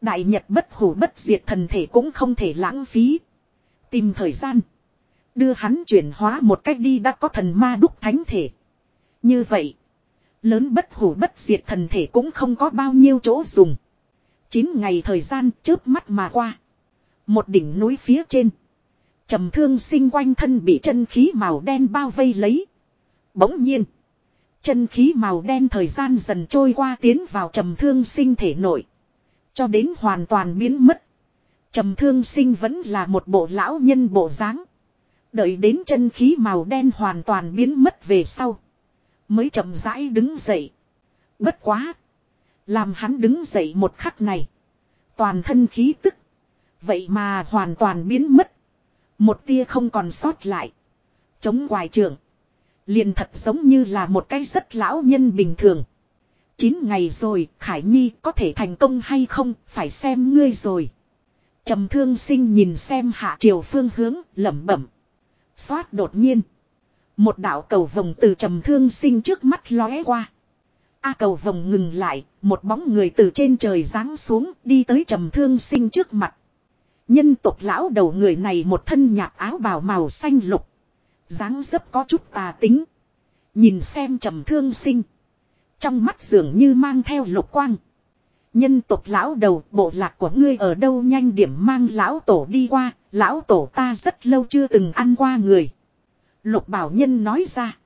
Đại Nhật bất hủ bất diệt thần thể cũng không thể lãng phí. Tìm thời gian. Đưa hắn chuyển hóa một cách đi đã có thần ma đúc thánh thể. Như vậy. Lớn bất hủ bất diệt thần thể cũng không có bao nhiêu chỗ dùng. Chín ngày thời gian chớp mắt mà qua. Một đỉnh núi phía trên. trầm thương sinh quanh thân bị chân khí màu đen bao vây lấy. Bỗng nhiên. Chân khí màu đen thời gian dần trôi qua tiến vào trầm thương sinh thể nội. Cho đến hoàn toàn biến mất. Trầm thương sinh vẫn là một bộ lão nhân bộ dáng. Đợi đến chân khí màu đen hoàn toàn biến mất về sau. Mới chậm rãi đứng dậy. Bất quá. Làm hắn đứng dậy một khắc này. Toàn thân khí tức. Vậy mà hoàn toàn biến mất. Một tia không còn sót lại. Chống hoài trường. Liền thật giống như là một cái rất lão nhân bình thường. Chín ngày rồi, Khải Nhi có thể thành công hay không, phải xem ngươi rồi. Trầm thương sinh nhìn xem hạ triều phương hướng, lẩm bẩm. Xoát đột nhiên. Một đạo cầu vồng từ trầm thương sinh trước mắt lóe qua. A cầu vồng ngừng lại, một bóng người từ trên trời giáng xuống, đi tới trầm thương sinh trước mặt. Nhân tộc lão đầu người này một thân nhạt áo bào màu xanh lục dáng dấp có chút tà tính. Nhìn xem trầm thương sinh. Trong mắt dường như mang theo lục quang. Nhân tộc lão đầu, bộ lạc của ngươi ở đâu nhanh điểm mang lão tổ đi qua. Lão tổ ta rất lâu chưa từng ăn qua người. Lục bảo nhân nói ra.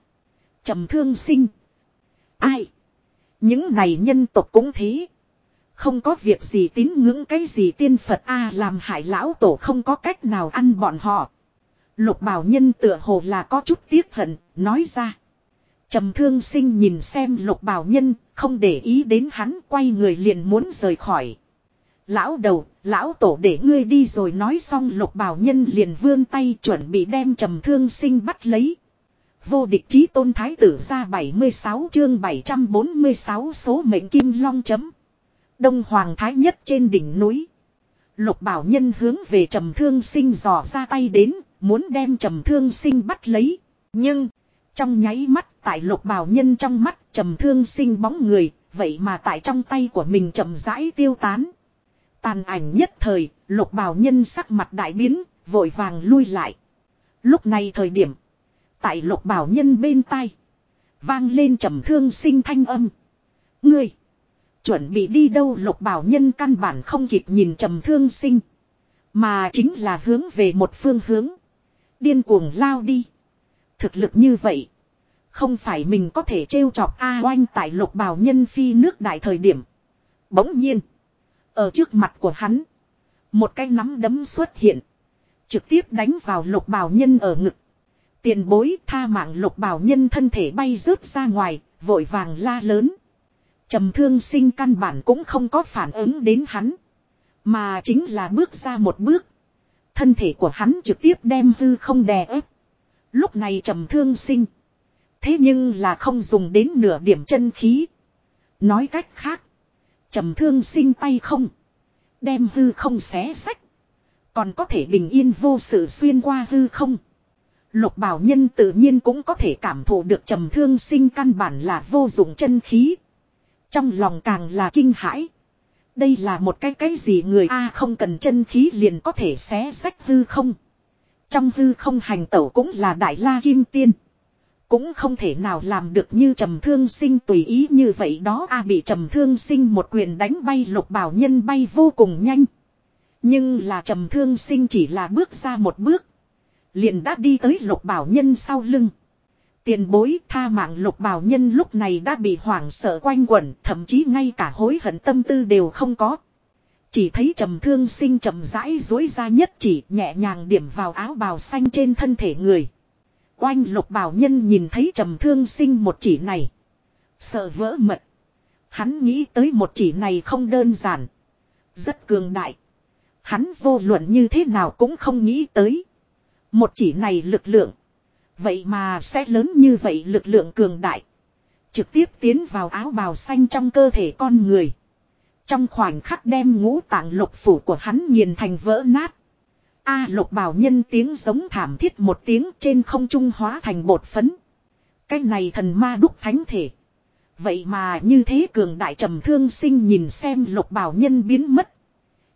trầm thương sinh. Ai? Những này nhân tộc cũng thế. Không có việc gì tín ngưỡng cái gì tiên Phật a làm hại lão tổ không có cách nào ăn bọn họ. Lục bảo nhân tựa hồ là có chút tiếc hận, nói ra. trầm thương sinh nhìn xem lục bảo nhân, không để ý đến hắn, quay người liền muốn rời khỏi. Lão đầu, lão tổ để ngươi đi rồi nói xong lục bảo nhân liền vươn tay chuẩn bị đem trầm thương sinh bắt lấy. Vô địch chí tôn thái tử ra 76 chương 746 số mệnh kim long chấm. Đông Hoàng Thái Nhất trên đỉnh núi. Lục bảo nhân hướng về trầm thương sinh dò ra tay đến, muốn đem trầm thương sinh bắt lấy. Nhưng, trong nháy mắt tại lục bào nhân trong mắt trầm thương sinh bóng người, vậy mà tại trong tay của mình chậm rãi tiêu tán. Tàn ảnh nhất thời, lục bào nhân sắc mặt đại biến, vội vàng lui lại. Lúc này thời điểm, tại lục bào nhân bên tai, vang lên trầm thương sinh thanh âm. Ngươi, chuẩn bị đi đâu lục bảo nhân căn bản không kịp nhìn trầm thương sinh. Mà chính là hướng về một phương hướng. Điên cuồng lao đi. Thực lực như vậy. Không phải mình có thể trêu chọc A oanh tại lục bào nhân phi nước đại thời điểm. Bỗng nhiên. Ở trước mặt của hắn. Một cái nắm đấm xuất hiện. Trực tiếp đánh vào lục bào nhân ở ngực. Tiền bối tha mạng lục bào nhân thân thể bay rớt ra ngoài. Vội vàng la lớn. trầm thương sinh căn bản cũng không có phản ứng đến hắn. Mà chính là bước ra một bước. Thân thể của hắn trực tiếp đem hư không đè ép. Lúc này trầm thương sinh. Thế nhưng là không dùng đến nửa điểm chân khí. Nói cách khác. trầm thương sinh tay không. Đem hư không xé sách. Còn có thể bình yên vô sự xuyên qua hư không. Lục bảo nhân tự nhiên cũng có thể cảm thụ được trầm thương sinh căn bản là vô dụng chân khí. Trong lòng càng là kinh hãi. Đây là một cái cái gì người A không cần chân khí liền có thể xé sách hư không. Trong hư không hành tẩu cũng là đại la kim tiên. Cũng không thể nào làm được như trầm thương sinh tùy ý như vậy đó a bị trầm thương sinh một quyền đánh bay, lục bảo nhân bay vô cùng nhanh. Nhưng là trầm thương sinh chỉ là bước ra một bước. Liền đã đi tới lục bảo nhân sau lưng. Tiền bối tha mạng lục bào nhân lúc này đã bị hoảng sợ quanh quẩn, thậm chí ngay cả hối hận tâm tư đều không có. Chỉ thấy trầm thương sinh trầm rãi dối ra nhất chỉ nhẹ nhàng điểm vào áo bào xanh trên thân thể người. Oanh lục bào nhân nhìn thấy trầm thương sinh một chỉ này. Sợ vỡ mật. Hắn nghĩ tới một chỉ này không đơn giản. Rất cường đại. Hắn vô luận như thế nào cũng không nghĩ tới. Một chỉ này lực lượng. Vậy mà sẽ lớn như vậy lực lượng cường đại. Trực tiếp tiến vào áo bào xanh trong cơ thể con người. Trong khoảnh khắc đem ngũ tạng lục phủ của hắn nghiền thành vỡ nát. A lục bào nhân tiếng giống thảm thiết một tiếng trên không trung hóa thành bột phấn. Cái này thần ma đúc thánh thể. Vậy mà như thế cường đại trầm thương sinh nhìn xem lục bào nhân biến mất.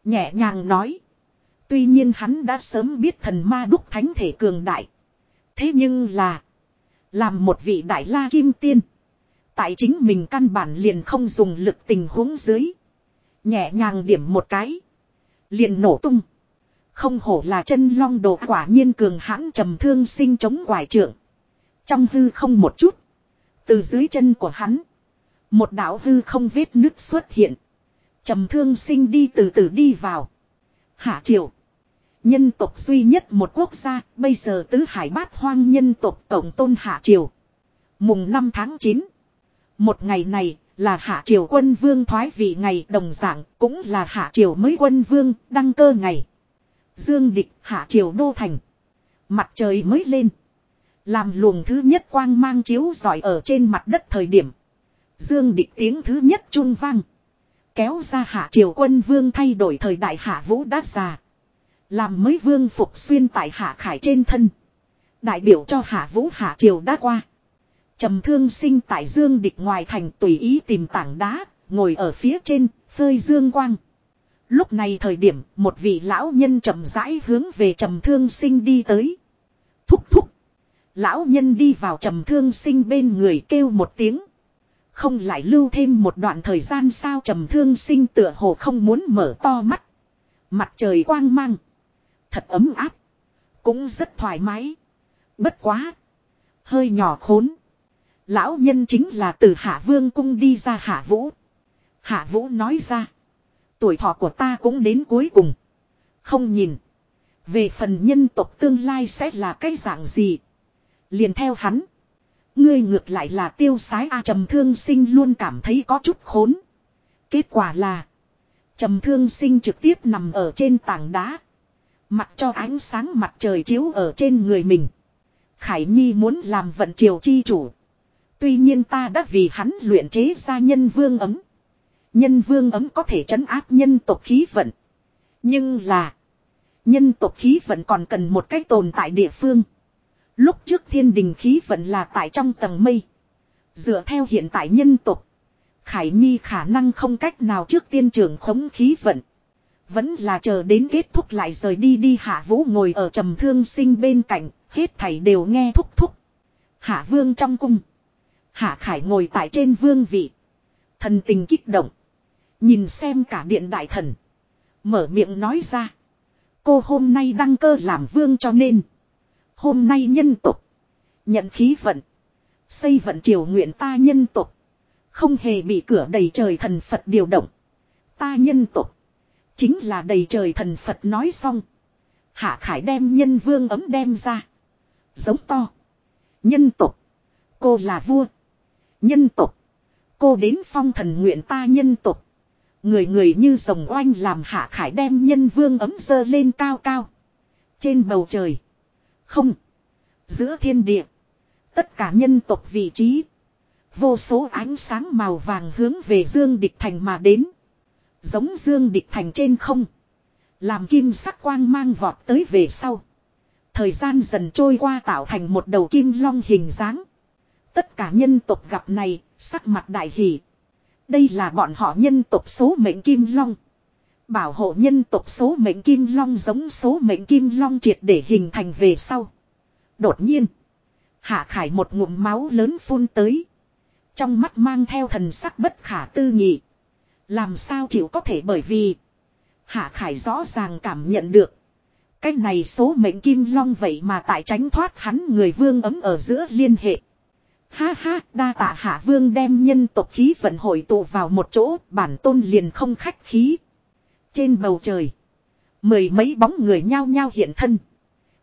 Nhẹ nhàng nói. Tuy nhiên hắn đã sớm biết thần ma đúc thánh thể cường đại. Thế nhưng là. Làm một vị đại la kim tiên. Tại chính mình căn bản liền không dùng lực tình huống dưới. Nhẹ nhàng điểm một cái. Liền nổ tung. Không hổ là chân long đồ, quả nhiên cường hãn trầm thương sinh chống quải trưởng. Trong hư không một chút. Từ dưới chân của hắn. Một đảo hư không vết nứt xuất hiện. Trầm thương sinh đi từ từ đi vào. Hạ triều. Nhân tộc duy nhất một quốc gia, bây giờ tứ hải bát hoang nhân tộc tổng tôn Hạ Triều. Mùng 5 tháng 9. Một ngày này, là Hạ Triều quân vương thoái vị ngày đồng dạng, cũng là Hạ Triều mới quân vương, đăng cơ ngày. Dương địch Hạ Triều đô thành. Mặt trời mới lên. Làm luồng thứ nhất quang mang chiếu giỏi ở trên mặt đất thời điểm. Dương địch tiếng thứ nhất chun vang. Kéo ra Hạ Triều quân vương thay đổi thời đại Hạ Vũ đát già. Làm mới vương phục xuyên tại hạ khải trên thân. Đại biểu cho hạ vũ hạ triều đã qua. trầm thương sinh tại dương địch ngoài thành tùy ý tìm tảng đá, ngồi ở phía trên, phơi dương quang. Lúc này thời điểm, một vị lão nhân trầm rãi hướng về trầm thương sinh đi tới. Thúc thúc. Lão nhân đi vào trầm thương sinh bên người kêu một tiếng. Không lại lưu thêm một đoạn thời gian sao trầm thương sinh tựa hồ không muốn mở to mắt. Mặt trời quang mang. Thật ấm áp. Cũng rất thoải mái. Bất quá. Hơi nhỏ khốn. Lão nhân chính là từ Hạ Vương cung đi ra Hạ Vũ. Hạ Vũ nói ra. Tuổi thọ của ta cũng đến cuối cùng. Không nhìn. Về phần nhân tộc tương lai sẽ là cái dạng gì. Liền theo hắn. Ngươi ngược lại là tiêu sái A trầm thương sinh luôn cảm thấy có chút khốn. Kết quả là. Trầm thương sinh trực tiếp nằm ở trên tảng đá. Mặc cho ánh sáng mặt trời chiếu ở trên người mình. Khải Nhi muốn làm vận triều chi chủ. Tuy nhiên ta đã vì hắn luyện chế ra nhân vương ấm. Nhân vương ấm có thể trấn áp nhân tộc khí vận. Nhưng là. Nhân tộc khí vận còn cần một cách tồn tại địa phương. Lúc trước thiên đình khí vận là tại trong tầng mây. Dựa theo hiện tại nhân tộc. Khải Nhi khả năng không cách nào trước tiên trưởng khống khí vận. Vẫn là chờ đến kết thúc lại rời đi đi hạ vũ ngồi ở trầm thương sinh bên cạnh, hết thảy đều nghe thúc thúc. Hạ vương trong cung. Hạ khải ngồi tại trên vương vị. Thần tình kích động. Nhìn xem cả điện đại thần. Mở miệng nói ra. Cô hôm nay đăng cơ làm vương cho nên. Hôm nay nhân tục. Nhận khí vận. Xây vận triều nguyện ta nhân tục. Không hề bị cửa đầy trời thần Phật điều động. Ta nhân tục. Chính là đầy trời thần Phật nói xong. Hạ Khải đem nhân vương ấm đem ra. Giống to. Nhân tục. Cô là vua. Nhân tục. Cô đến phong thần nguyện ta nhân tục. Người người như rồng oanh làm Hạ Khải đem nhân vương ấm dơ lên cao cao. Trên bầu trời. Không. Giữa thiên địa. Tất cả nhân tộc vị trí. Vô số ánh sáng màu vàng hướng về Dương Địch Thành mà đến. Giống Dương Địch Thành trên không. Làm kim sắc quang mang vọt tới về sau. Thời gian dần trôi qua tạo thành một đầu kim long hình dáng. Tất cả nhân tộc gặp này, sắc mặt đại hỷ. Đây là bọn họ nhân tộc số mệnh kim long. Bảo hộ nhân tộc số mệnh kim long giống số mệnh kim long triệt để hình thành về sau. Đột nhiên. Hạ khải một ngụm máu lớn phun tới. Trong mắt mang theo thần sắc bất khả tư nghị. Làm sao chịu có thể bởi vì. Hạ khải rõ ràng cảm nhận được. Cái này số mệnh kim long vậy mà tại tránh thoát hắn người vương ấm ở giữa liên hệ. Ha ha, đa tạ hạ vương đem nhân tộc khí vận hội tụ vào một chỗ, bản tôn liền không khách khí. Trên bầu trời, mười mấy bóng người nhao nhao hiện thân.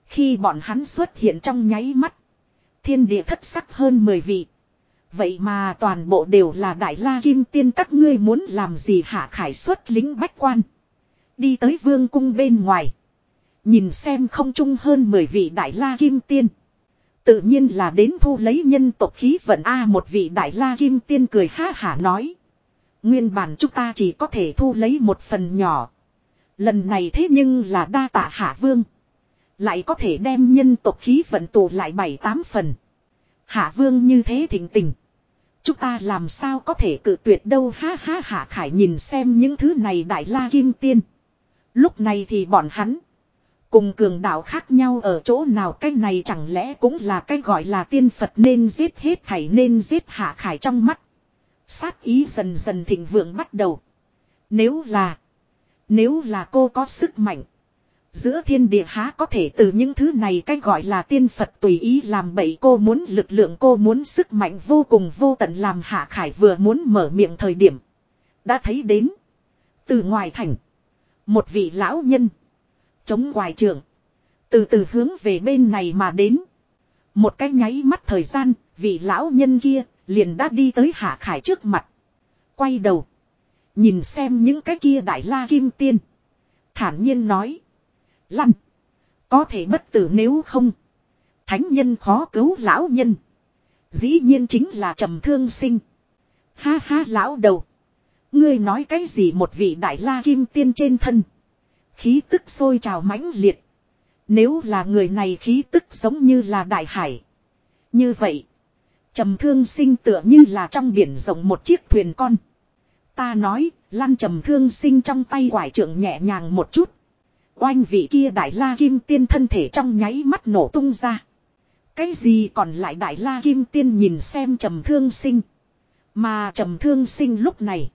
Khi bọn hắn xuất hiện trong nháy mắt, thiên địa thất sắc hơn mười vị. Vậy mà toàn bộ đều là đại la kim tiên, các ngươi muốn làm gì hạ khải xuất lính bách quan. Đi tới vương cung bên ngoài. Nhìn xem không chung hơn mười vị đại la kim tiên. Tự nhiên là đến thu lấy nhân tộc khí vận A, một vị đại la kim tiên cười ha hả nói. Nguyên bản chúng ta chỉ có thể thu lấy một phần nhỏ. Lần này thế nhưng là đa tạ hạ vương. Lại có thể đem nhân tộc khí vận tụ lại bảy tám phần. Hạ vương như thế thỉnh tình. Chúng ta làm sao có thể cự tuyệt đâu ha ha, hạ khải nhìn xem những thứ này đại la kim tiên. Lúc này thì bọn hắn. Cùng cường đạo khác nhau ở chỗ nào cái này chẳng lẽ cũng là cái gọi là tiên Phật nên giết hết thảy nên giết hạ khải trong mắt. Sát ý dần dần thịnh vượng bắt đầu. Nếu là. Nếu là cô có sức mạnh. Giữa thiên địa há có thể từ những thứ này cách gọi là tiên Phật tùy ý làm bậy cô muốn lực lượng cô muốn sức mạnh vô cùng vô tận làm hạ khải vừa muốn mở miệng thời điểm. Đã thấy đến. Từ ngoài thành. Một vị lão nhân. Chống ngoài trường. Từ từ hướng về bên này mà đến. Một cái nháy mắt thời gian, vị lão nhân kia liền đã đi tới hạ khải trước mặt. Quay đầu. Nhìn xem những cái kia đại la kim tiên. Thản nhiên nói. Lăn. Có thể bất tử nếu không. Thánh nhân khó cứu lão nhân. Dĩ nhiên chính là trầm thương sinh. Ha ha lão đầu. Ngươi nói cái gì một vị đại la kim tiên trên thân. Khí tức sôi trào mãnh liệt. Nếu là người này khí tức giống như là đại hải. Như vậy. Trầm thương sinh tựa như là trong biển rộng một chiếc thuyền con. Ta nói, lăn trầm thương sinh trong tay quải trưởng nhẹ nhàng một chút. Oanh vị kia đại la kim tiên thân thể trong nháy mắt nổ tung ra. Cái gì còn lại đại la kim tiên nhìn xem trầm thương sinh. Mà trầm thương sinh lúc này.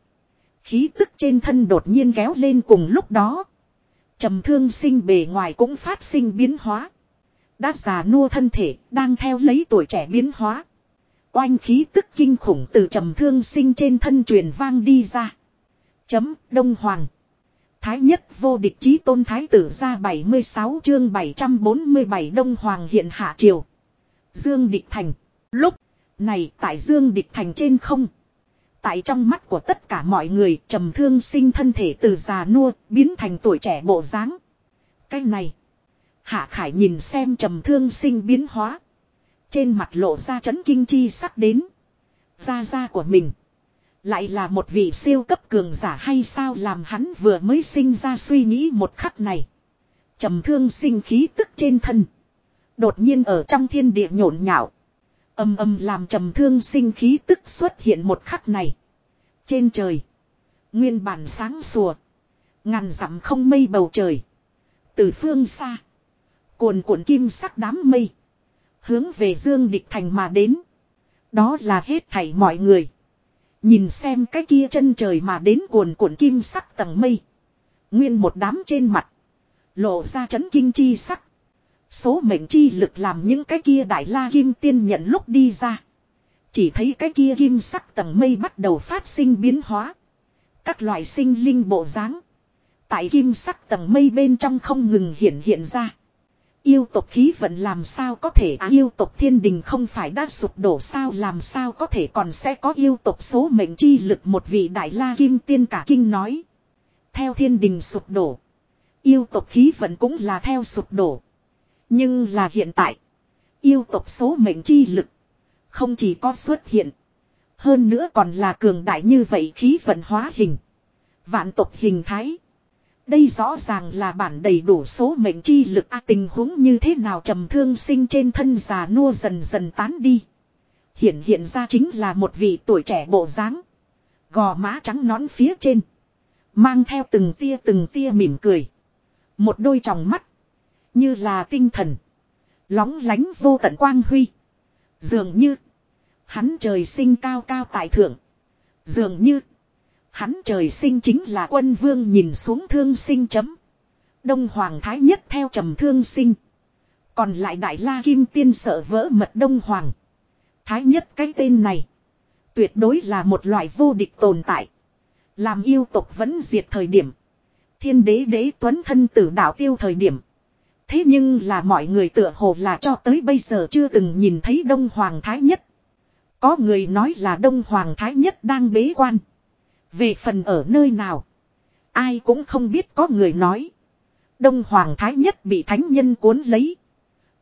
Khí tức trên thân đột nhiên kéo lên cùng lúc đó. Trầm thương sinh bề ngoài cũng phát sinh biến hóa. Đã già nua thân thể, đang theo lấy tuổi trẻ biến hóa. Oanh khí tức kinh khủng từ trầm thương sinh trên thân truyền vang đi ra. Chấm, Đông Hoàng. Thái nhất vô địch chí tôn thái tử ra 76 chương 747 Đông Hoàng hiện hạ triều. Dương Địch Thành. Lúc này tại Dương Địch Thành trên không. Tại trong mắt của tất cả mọi người trầm thương sinh thân thể từ già nua biến thành tuổi trẻ bộ dáng. Cái này. Hạ Khải nhìn xem trầm thương sinh biến hóa. Trên mặt lộ ra chấn kinh chi sắc đến. gia gia của mình. Lại là một vị siêu cấp cường giả hay sao làm hắn vừa mới sinh ra suy nghĩ một khắc này. trầm thương sinh khí tức trên thân. Đột nhiên ở trong thiên địa nhộn nhạo. Âm âm làm trầm thương sinh khí tức xuất hiện một khắc này. Trên trời. Nguyên bản sáng sủa. Ngàn dặm không mây bầu trời. Từ phương xa. Cuồn cuộn kim sắc đám mây. Hướng về dương địch thành mà đến. Đó là hết thảy mọi người. Nhìn xem cái kia chân trời mà đến cuồn cuộn kim sắc tầng mây. Nguyên một đám trên mặt. Lộ ra chấn kinh chi sắc. Số mệnh chi lực làm những cái kia đại la kim tiên nhận lúc đi ra. Chỉ thấy cái kia kim sắc tầng mây bắt đầu phát sinh biến hóa. Các loại sinh linh bộ dáng Tại kim sắc tầng mây bên trong không ngừng hiện hiện ra. Yêu tộc khí vận làm sao có thể à, yêu tộc thiên đình không phải đã sụp đổ sao làm sao có thể còn sẽ có yêu tộc số mệnh chi lực một vị đại la kim tiên cả kinh nói. Theo thiên đình sụp đổ. Yêu tộc khí vận cũng là theo sụp đổ. Nhưng là hiện tại. Yêu tộc số mệnh chi lực. Không chỉ có xuất hiện. Hơn nữa còn là cường đại như vậy khí vận hóa hình. Vạn tộc hình thái. Đây rõ ràng là bản đầy đủ số mệnh chi lực a, tình huống như thế nào trầm thương sinh trên thân già nua dần dần tán đi. Hiện hiện ra chính là một vị tuổi trẻ bộ dáng Gò má trắng nón phía trên. Mang theo từng tia từng tia mỉm cười. Một đôi tròng mắt. Như là tinh thần. Lóng lánh vô tận quang huy. Dường như. Hắn trời sinh cao cao tại thượng. Dường như. Hắn trời sinh chính là quân vương nhìn xuống thương sinh chấm. Đông Hoàng Thái nhất theo trầm thương sinh. Còn lại Đại La Kim Tiên sợ vỡ mật Đông Hoàng. Thái nhất cái tên này. Tuyệt đối là một loại vô địch tồn tại. Làm yêu tục vẫn diệt thời điểm. Thiên đế đế tuấn thân tử đạo tiêu thời điểm. Thế nhưng là mọi người tựa hồ là cho tới bây giờ chưa từng nhìn thấy Đông Hoàng Thái Nhất. Có người nói là Đông Hoàng Thái Nhất đang bế quan. Về phần ở nơi nào. Ai cũng không biết có người nói. Đông Hoàng Thái Nhất bị thánh nhân cuốn lấy.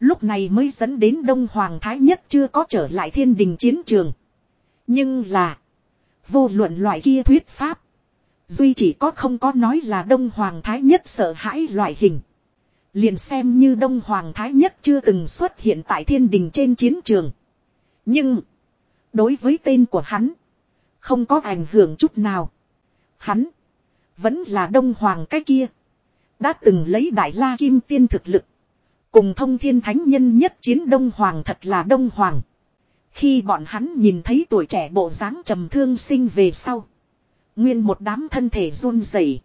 Lúc này mới dẫn đến Đông Hoàng Thái Nhất chưa có trở lại thiên đình chiến trường. Nhưng là. Vô luận loại kia thuyết pháp. Duy chỉ có không có nói là Đông Hoàng Thái Nhất sợ hãi loại hình. Liền xem như Đông Hoàng Thái Nhất chưa từng xuất hiện tại thiên đình trên chiến trường. Nhưng. Đối với tên của hắn. Không có ảnh hưởng chút nào. Hắn. Vẫn là Đông Hoàng cái kia. Đã từng lấy Đại La Kim Tiên thực lực. Cùng thông thiên thánh nhân nhất chiến Đông Hoàng thật là Đông Hoàng. Khi bọn hắn nhìn thấy tuổi trẻ bộ dáng trầm thương sinh về sau. Nguyên một đám thân thể run rẩy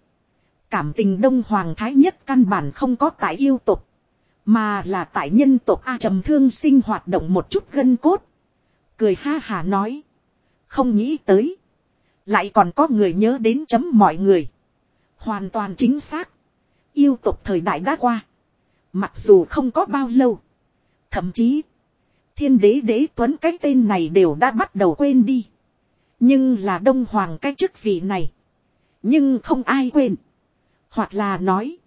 Cảm tình Đông Hoàng Thái nhất căn bản không có tại yêu tục. Mà là tại nhân tộc A trầm thương sinh hoạt động một chút gân cốt. Cười ha hà nói. Không nghĩ tới. Lại còn có người nhớ đến chấm mọi người. Hoàn toàn chính xác. Yêu tục thời đại đã qua. Mặc dù không có bao lâu. Thậm chí. Thiên đế đế tuấn cái tên này đều đã bắt đầu quên đi. Nhưng là đông hoàng cái chức vị này. Nhưng không ai quên. Hoặc là nói.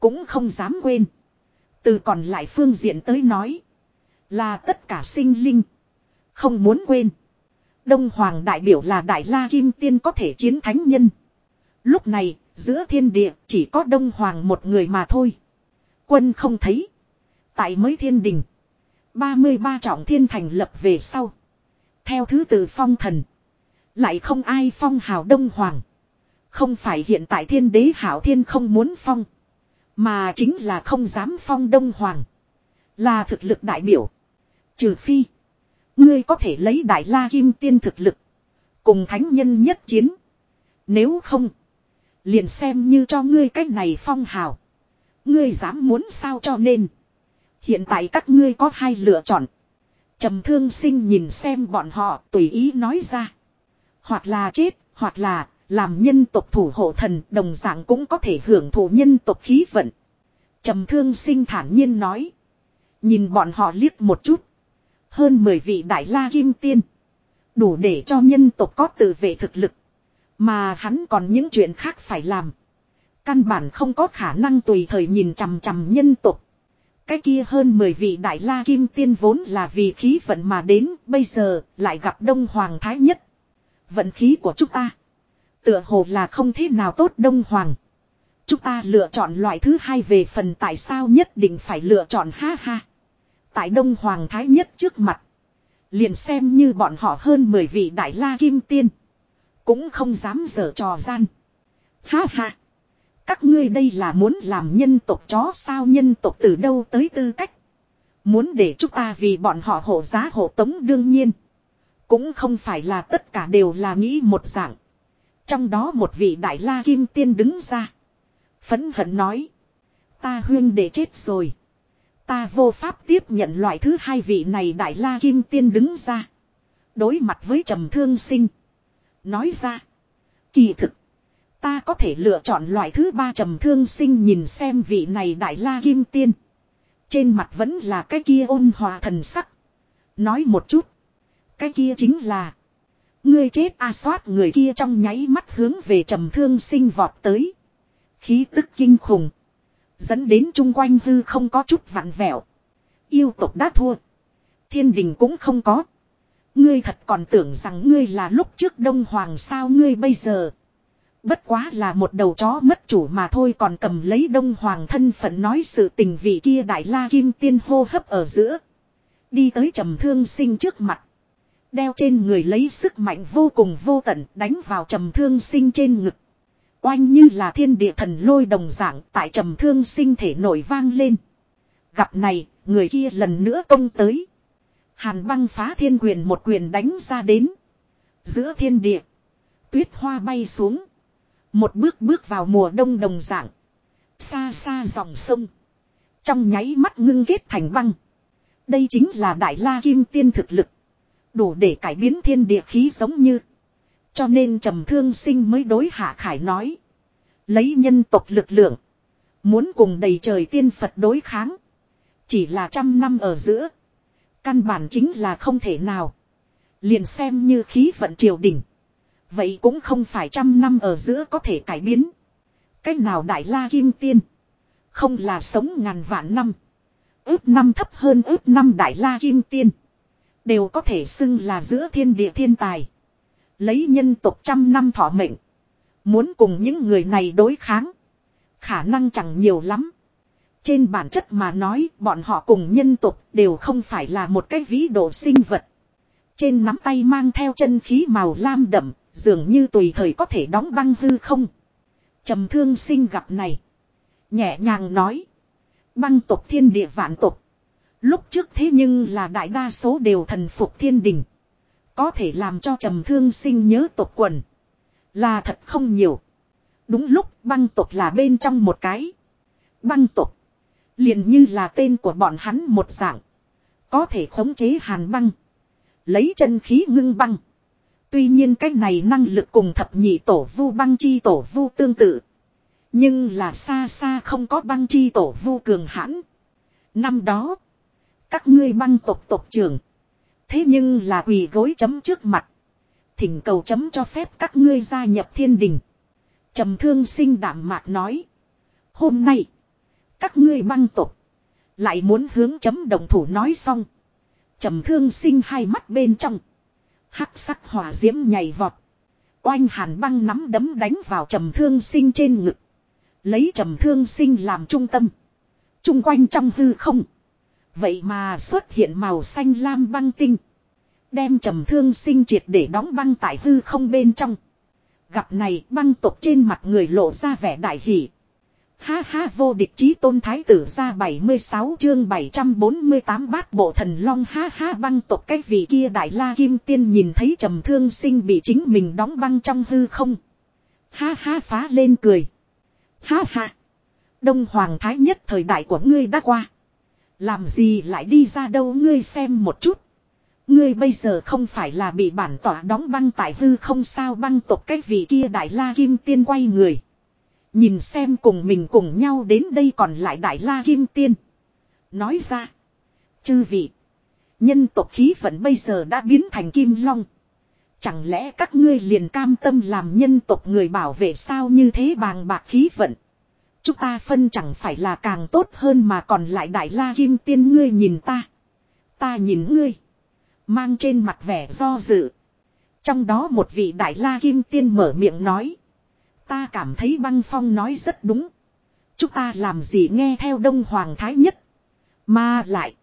Cũng không dám quên. Từ còn lại phương diện tới nói. Là tất cả sinh linh. Không muốn quên. Đông Hoàng đại biểu là Đại La Kim Tiên có thể chiến thánh nhân. Lúc này, giữa thiên địa chỉ có Đông Hoàng một người mà thôi. Quân không thấy. Tại mới thiên đình. 33 trọng thiên thành lập về sau. Theo thứ tự phong thần. Lại không ai phong hào Đông Hoàng. Không phải hiện tại thiên đế hảo thiên không muốn phong. Mà chính là không dám phong Đông Hoàng. Là thực lực đại biểu. Trừ phi. Ngươi có thể lấy đại la kim tiên thực lực. Cùng thánh nhân nhất chiến. Nếu không. Liền xem như cho ngươi cách này phong hào. Ngươi dám muốn sao cho nên. Hiện tại các ngươi có hai lựa chọn. trầm thương sinh nhìn xem bọn họ tùy ý nói ra. Hoặc là chết, hoặc là làm nhân tộc thủ hộ thần đồng dạng cũng có thể hưởng thụ nhân tộc khí vận. trầm thương sinh thản nhiên nói. Nhìn bọn họ liếc một chút. Hơn 10 vị đại la kim tiên. Đủ để cho nhân tộc có tự vệ thực lực. Mà hắn còn những chuyện khác phải làm. Căn bản không có khả năng tùy thời nhìn chằm chằm nhân tộc. Cái kia hơn 10 vị đại la kim tiên vốn là vì khí vận mà đến, bây giờ lại gặp Đông Hoàng Thái Nhất. Vận khí của chúng ta. Tựa hồ là không thế nào tốt Đông Hoàng. Chúng ta lựa chọn loại thứ hai về phần tại sao nhất định phải lựa chọn ha ha. Tại Đông Hoàng Thái nhất trước mặt. Liền xem như bọn họ hơn 10 vị đại la kim tiên. Cũng không dám dở trò gian. Ha ha. Các ngươi đây là muốn làm nhân tộc chó sao nhân tộc từ đâu tới tư cách. Muốn để chúng ta vì bọn họ hộ giá hộ tống đương nhiên. Cũng không phải là tất cả đều là nghĩ một dạng. Trong đó một vị đại la kim tiên đứng ra. Phấn hận nói. Ta huyên để chết rồi. Ta vô pháp tiếp nhận loại thứ hai vị này đại la kim tiên đứng ra. Đối mặt với trầm thương sinh. Nói ra. Kỳ thực. Ta có thể lựa chọn loại thứ ba trầm thương sinh nhìn xem vị này đại la kim tiên. Trên mặt vẫn là cái kia ôn hòa thần sắc. Nói một chút. Cái kia chính là. Ngươi chết a soát người kia trong nháy mắt hướng về trầm thương sinh vọt tới. Khí tức kinh khủng. Dẫn đến chung quanh hư không có chút vặn vẹo. Yêu tộc đã thua. Thiên đình cũng không có. Ngươi thật còn tưởng rằng ngươi là lúc trước đông hoàng sao ngươi bây giờ. Bất quá là một đầu chó mất chủ mà thôi còn cầm lấy đông hoàng thân phận nói sự tình vị kia đại la kim tiên hô hấp ở giữa. Đi tới trầm thương sinh trước mặt. Đeo trên người lấy sức mạnh vô cùng vô tận đánh vào trầm thương sinh trên ngực. Oanh như là thiên địa thần lôi đồng dạng tại trầm thương sinh thể nổi vang lên. Gặp này, người kia lần nữa công tới. Hàn băng phá thiên quyền một quyền đánh ra đến. Giữa thiên địa. Tuyết hoa bay xuống. Một bước bước vào mùa đông đồng dạng. Xa xa dòng sông. Trong nháy mắt ngưng kết thành băng. Đây chính là đại la kim tiên thực lực. Đủ để cải biến thiên địa khí giống như. Cho nên trầm thương sinh mới đối hạ khải nói. Lấy nhân tộc lực lượng. Muốn cùng đầy trời tiên Phật đối kháng. Chỉ là trăm năm ở giữa. Căn bản chính là không thể nào. Liền xem như khí vận triều đỉnh Vậy cũng không phải trăm năm ở giữa có thể cải biến. Cách nào đại la kim tiên. Không là sống ngàn vạn năm. Ước năm thấp hơn ước năm đại la kim tiên. Đều có thể xưng là giữa thiên địa thiên tài. Lấy nhân tộc trăm năm thọ mệnh. Muốn cùng những người này đối kháng. Khả năng chẳng nhiều lắm. Trên bản chất mà nói bọn họ cùng nhân tộc đều không phải là một cái vĩ độ sinh vật. Trên nắm tay mang theo chân khí màu lam đậm, dường như tùy thời có thể đóng băng hư không. trầm thương sinh gặp này. Nhẹ nhàng nói. Băng tộc thiên địa vạn tộc. Lúc trước thế nhưng là đại đa số đều thần phục thiên đình. Có thể làm cho trầm thương sinh nhớ tộc quần. Là thật không nhiều. Đúng lúc băng tộc là bên trong một cái. Băng tộc. liền như là tên của bọn hắn một dạng. Có thể khống chế hàn băng. Lấy chân khí ngưng băng. Tuy nhiên cái này năng lực cùng thập nhị tổ vu băng chi tổ vu tương tự. Nhưng là xa xa không có băng chi tổ vu cường hãn. Năm đó. Các ngươi băng tộc tộc trưởng. Thế nhưng là quỳ gối chấm trước mặt. Thỉnh cầu chấm cho phép các ngươi gia nhập thiên đình. trầm thương sinh đảm mạc nói. Hôm nay. Các ngươi băng tộc. Lại muốn hướng chấm đồng thủ nói xong. trầm thương sinh hai mắt bên trong. Hắc sắc hỏa diễm nhảy vọt. Oanh hàn băng nắm đấm đánh vào trầm thương sinh trên ngực. Lấy trầm thương sinh làm trung tâm. Trung quanh trong hư không. Vậy mà xuất hiện màu xanh lam băng tinh. Đem trầm thương sinh triệt để đóng băng tại hư không bên trong. Gặp này băng tộc trên mặt người lộ ra vẻ đại hỷ. Ha ha vô địch chí tôn thái tử ra 76 chương 748 bát bộ thần long ha ha băng tộc cái vị kia đại la kim tiên nhìn thấy trầm thương sinh bị chính mình đóng băng trong hư không. Ha ha phá lên cười. Ha ha. Đông hoàng thái nhất thời đại của ngươi đã qua. Làm gì lại đi ra đâu ngươi xem một chút. Ngươi bây giờ không phải là bị bản tỏa đóng băng tại hư không sao băng tộc cái vị kia đại la kim tiên quay người. Nhìn xem cùng mình cùng nhau đến đây còn lại đại la kim tiên. Nói ra. Chư vị. Nhân tộc khí vận bây giờ đã biến thành kim long. Chẳng lẽ các ngươi liền cam tâm làm nhân tộc người bảo vệ sao như thế bàng bạc khí vận. Chúng ta phân chẳng phải là càng tốt hơn mà còn lại đại la kim tiên ngươi nhìn ta. Ta nhìn ngươi. Mang trên mặt vẻ do dự. Trong đó một vị đại la kim tiên mở miệng nói. Ta cảm thấy băng phong nói rất đúng. Chúng ta làm gì nghe theo Đông Hoàng Thái Nhất. Mà lại.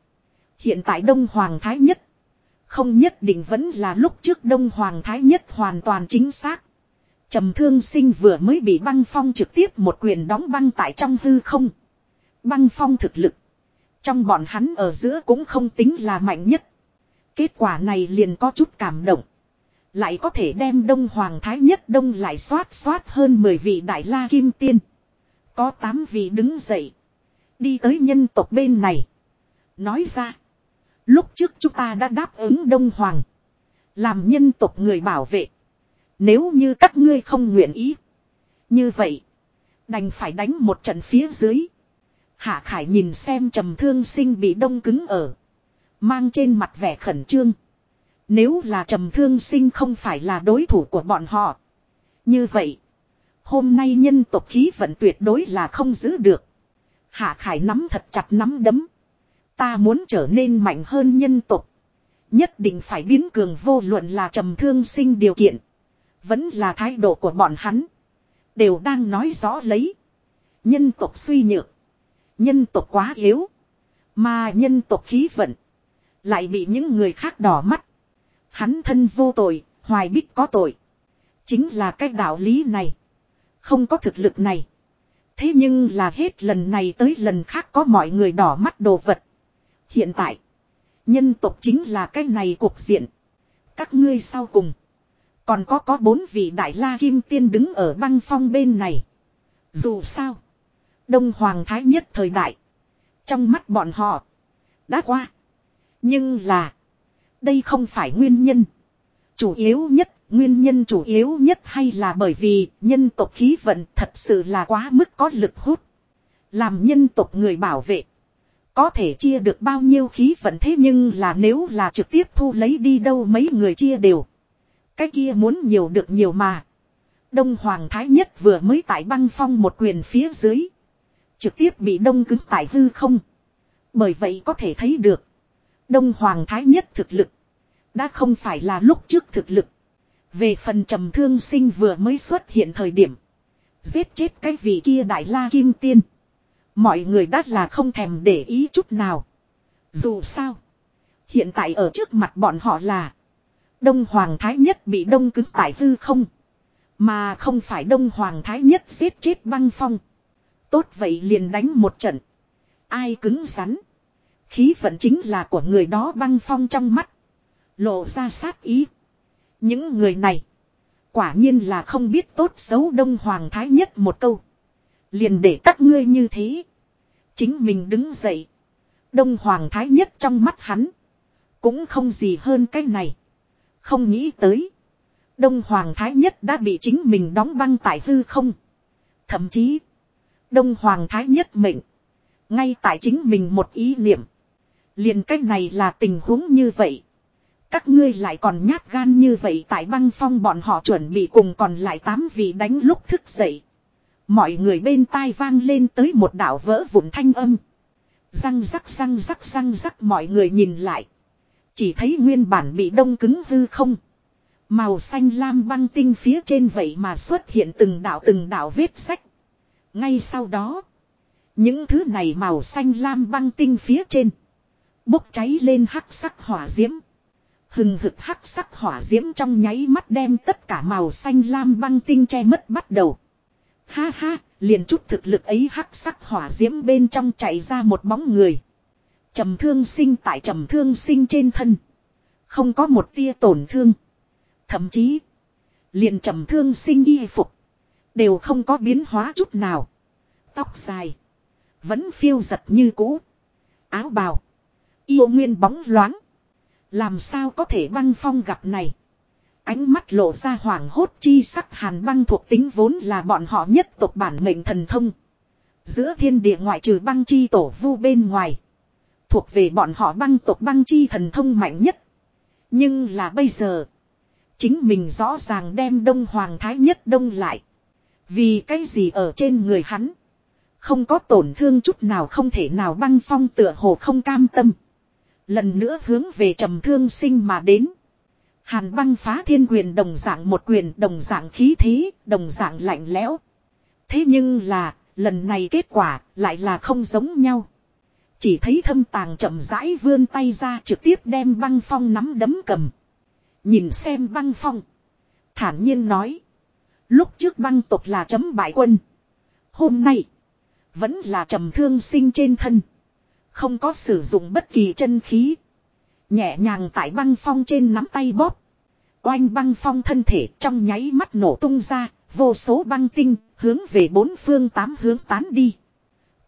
Hiện tại Đông Hoàng Thái Nhất. Không nhất định vẫn là lúc trước Đông Hoàng Thái Nhất hoàn toàn chính xác. Trầm thương sinh vừa mới bị băng phong trực tiếp một quyền đóng băng tại trong hư không. Băng phong thực lực. Trong bọn hắn ở giữa cũng không tính là mạnh nhất. Kết quả này liền có chút cảm động. Lại có thể đem Đông Hoàng Thái Nhất Đông lại xoát xoát hơn 10 vị Đại La Kim Tiên. Có 8 vị đứng dậy. Đi tới nhân tộc bên này. Nói ra. Lúc trước chúng ta đã đáp ứng Đông Hoàng. Làm nhân tộc người bảo vệ. Nếu như các ngươi không nguyện ý. Như vậy. Đành phải đánh một trận phía dưới. Hạ Khải nhìn xem trầm thương sinh bị đông cứng ở. Mang trên mặt vẻ khẩn trương. Nếu là trầm thương sinh không phải là đối thủ của bọn họ. Như vậy. Hôm nay nhân tộc khí vận tuyệt đối là không giữ được. Hạ Khải nắm thật chặt nắm đấm. Ta muốn trở nên mạnh hơn nhân tộc. Nhất định phải biến cường vô luận là trầm thương sinh điều kiện. Vẫn là thái độ của bọn hắn. Đều đang nói rõ lấy. Nhân tộc suy nhược. Nhân tộc quá yếu. Mà nhân tộc khí vận. Lại bị những người khác đỏ mắt. Hắn thân vô tội, hoài bích có tội. Chính là cái đạo lý này. Không có thực lực này. Thế nhưng là hết lần này tới lần khác có mọi người đỏ mắt đồ vật. Hiện tại. Nhân tộc chính là cái này cuộc diện. Các ngươi sau cùng. Còn có có bốn vị đại la kim tiên đứng ở băng phong bên này. Dù sao. Đông Hoàng Thái nhất thời đại. Trong mắt bọn họ. Đã qua. Nhưng là. Đây không phải nguyên nhân. Chủ yếu nhất. Nguyên nhân chủ yếu nhất hay là bởi vì nhân tộc khí vận thật sự là quá mức có lực hút. Làm nhân tộc người bảo vệ. Có thể chia được bao nhiêu khí vận thế nhưng là nếu là trực tiếp thu lấy đi đâu mấy người chia đều. Cái kia muốn nhiều được nhiều mà. Đông Hoàng Thái Nhất vừa mới tại băng phong một quyền phía dưới. Trực tiếp bị đông cứng tại hư không. Bởi vậy có thể thấy được. Đông Hoàng Thái Nhất thực lực. Đã không phải là lúc trước thực lực. Về phần trầm thương sinh vừa mới xuất hiện thời điểm. Giết chết cái vị kia đại la kim tiên. Mọi người đắt là không thèm để ý chút nào. Dù sao. Hiện tại ở trước mặt bọn họ là. Đông Hoàng Thái Nhất bị đông cứng tại hư không. Mà không phải Đông Hoàng Thái Nhất giết chết băng phong. Tốt vậy liền đánh một trận. Ai cứng rắn. Khí vận chính là của người đó băng phong trong mắt. Lộ ra sát ý. Những người này. Quả nhiên là không biết tốt xấu Đông Hoàng Thái Nhất một câu. Liền để các ngươi như thế. Chính mình đứng dậy. Đông Hoàng Thái Nhất trong mắt hắn. Cũng không gì hơn cái này. Không nghĩ tới. Đông Hoàng Thái Nhất đã bị chính mình đóng băng tại hư không. Thậm chí. Đông Hoàng Thái Nhất mệnh. Ngay tại chính mình một ý niệm. liền cách này là tình huống như vậy. Các ngươi lại còn nhát gan như vậy tại băng phong bọn họ chuẩn bị cùng còn lại tám vị đánh lúc thức dậy. Mọi người bên tai vang lên tới một đảo vỡ vụn thanh âm. Răng rắc răng rắc răng rắc, mọi người nhìn lại. Chỉ thấy nguyên bản bị đông cứng hư không. Màu xanh lam băng tinh phía trên vậy mà xuất hiện từng đảo từng đảo vết sách. Ngay sau đó. Những thứ này màu xanh lam băng tinh phía trên. Bốc cháy lên hắc sắc hỏa diễm. Hừng hực hắc sắc hỏa diễm trong nháy mắt đem tất cả màu xanh lam băng tinh che mất bắt đầu. Ha ha, liền chút thực lực ấy hắc sắc hỏa diễm bên trong chạy ra một bóng người. Trầm thương sinh tại trầm thương sinh trên thân. Không có một tia tổn thương. Thậm chí, liền trầm thương sinh y phục. Đều không có biến hóa chút nào. Tóc dài. Vẫn phiêu giật như cũ. Áo bào. Yêu nguyên bóng loáng. Làm sao có thể băng phong gặp này. Ánh mắt lộ ra hoàng hốt chi sắc hàn băng thuộc tính vốn là bọn họ nhất tộc bản mệnh thần thông. Giữa thiên địa ngoại trừ băng chi tổ vu bên ngoài. Thuộc về bọn họ băng tộc băng chi thần thông mạnh nhất. Nhưng là bây giờ. Chính mình rõ ràng đem đông hoàng thái nhất đông lại. Vì cái gì ở trên người hắn. Không có tổn thương chút nào không thể nào băng phong tựa hồ không cam tâm. Lần nữa hướng về trầm thương sinh mà đến. Hàn băng phá thiên quyền đồng dạng một quyền đồng dạng khí thế, đồng dạng lạnh lẽo. Thế nhưng là, lần này kết quả lại là không giống nhau. Chỉ thấy thâm tàng chậm rãi vươn tay ra trực tiếp đem băng phong nắm đấm cầm. Nhìn xem băng phong. Thản nhiên nói. Lúc trước băng tộc là chấm bại quân. Hôm nay. Vẫn là trầm thương sinh trên thân. Không có sử dụng bất kỳ chân khí. Nhẹ nhàng tại băng phong trên nắm tay bóp. Oanh băng phong thân thể trong nháy mắt nổ tung ra. Vô số băng tinh hướng về bốn phương tám hướng tán đi.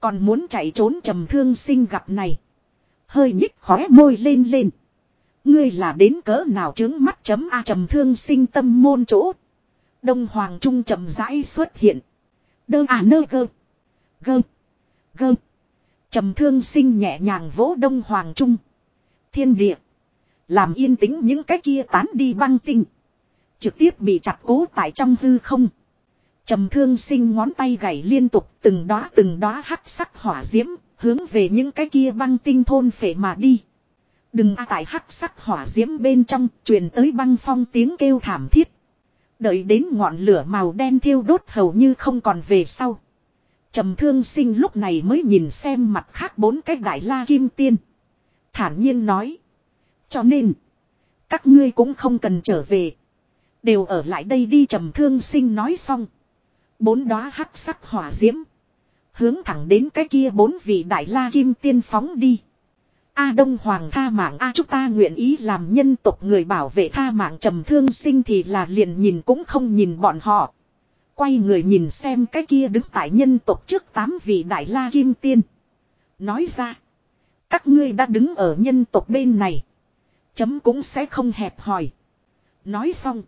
Còn muốn chạy trốn trầm thương sinh gặp này. Hơi nhích khóe môi lên lên. Ngươi là đến cỡ nào chứng mắt chấm A trầm thương sinh tâm môn chỗ. Đông Hoàng Trung chậm rãi xuất hiện. Đơ à nơ gơ. Gơ. Gơ. Trầm thương sinh nhẹ nhàng vỗ Đông Hoàng Trung. Thiên địa. Làm yên tĩnh những cái kia tán đi băng tinh. Trực tiếp bị chặt cố tại trong hư không. Trầm thương sinh ngón tay gảy liên tục từng đóa từng đóa hắc sắc hỏa diễm, hướng về những cái kia băng tinh thôn phệ mà đi. Đừng a tại hắc sắc hỏa diễm bên trong, truyền tới băng phong tiếng kêu thảm thiết. Đợi đến ngọn lửa màu đen thiêu đốt hầu như không còn về sau. Trầm thương sinh lúc này mới nhìn xem mặt khác bốn cái đại la kim tiên. Thản nhiên nói. Cho nên, các ngươi cũng không cần trở về. Đều ở lại đây đi trầm thương sinh nói xong. Bốn đóa hắc sắc hỏa diễm. Hướng thẳng đến cái kia bốn vị đại la kim tiên phóng đi. A Đông Hoàng tha mạng, A chúng ta nguyện ý làm nhân tộc người bảo vệ tha mạng trầm thương sinh thì là liền nhìn cũng không nhìn bọn họ. Quay người nhìn xem cái kia đứng tại nhân tộc trước tám vị đại la kim tiên. Nói ra. Các ngươi đã đứng ở nhân tộc bên này. Chấm cũng sẽ không hẹp hòi. Nói xong.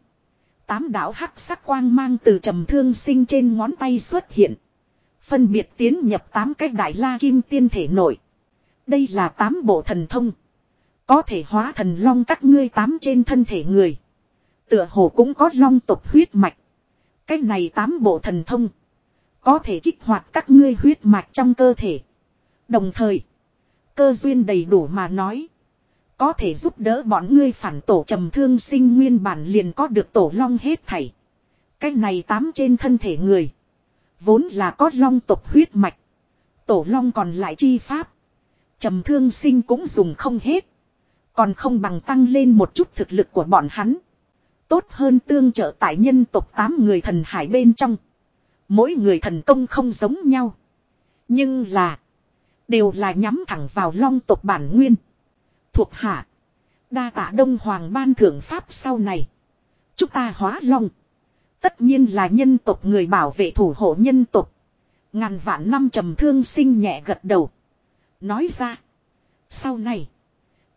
Tám đạo hắc sắc quang mang từ trầm thương sinh trên ngón tay xuất hiện. Phân biệt tiến nhập tám cái đại la kim tiên thể nội. Đây là tám bộ thần thông. Có thể hóa thần long các ngươi tám trên thân thể người. Tựa hồ cũng có long tộc huyết mạch. Cái này tám bộ thần thông. Có thể kích hoạt các ngươi huyết mạch trong cơ thể. Đồng thời. Cơ duyên đầy đủ mà nói. Có thể giúp đỡ bọn ngươi phản tổ trầm thương sinh nguyên bản liền có được tổ long hết thảy. Cái này tám trên thân thể người. Vốn là có long tộc huyết mạch. Tổ long còn lại chi pháp. Trầm thương sinh cũng dùng không hết. Còn không bằng tăng lên một chút thực lực của bọn hắn. Tốt hơn tương trợ tại nhân tộc tám người thần hải bên trong. Mỗi người thần công không giống nhau. Nhưng là. Đều là nhắm thẳng vào long tộc bản nguyên. Thuộc hạ. Đa tạ Đông Hoàng ban thưởng pháp sau này. Chúng ta hóa long. Tất nhiên là nhân tộc người bảo vệ thủ hộ nhân tộc. Ngàn vạn năm trầm thương sinh nhẹ gật đầu. Nói ra. Sau này.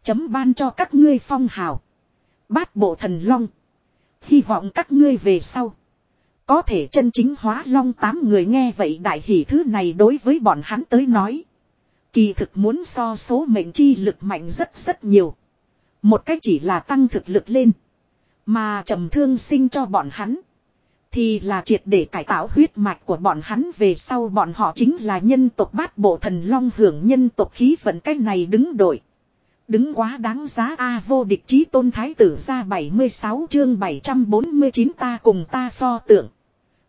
Chấm ban cho các ngươi phong hào. Bát bộ thần long. Hy vọng các ngươi về sau. Có thể chân chính hóa long tám người nghe vậy đại hỷ thứ này đối với bọn hắn tới nói. Kỳ thực muốn so số mệnh chi lực mạnh rất rất nhiều. Một cách chỉ là tăng thực lực lên. Mà trầm thương sinh cho bọn hắn. Thì là triệt để cải tạo huyết mạch của bọn hắn về sau bọn họ chính là nhân tộc bát bộ thần long hưởng nhân tộc khí vận cách này đứng đội. Đứng quá đáng giá A vô địch chí tôn thái tử ra 76 chương 749 ta cùng ta pho tượng.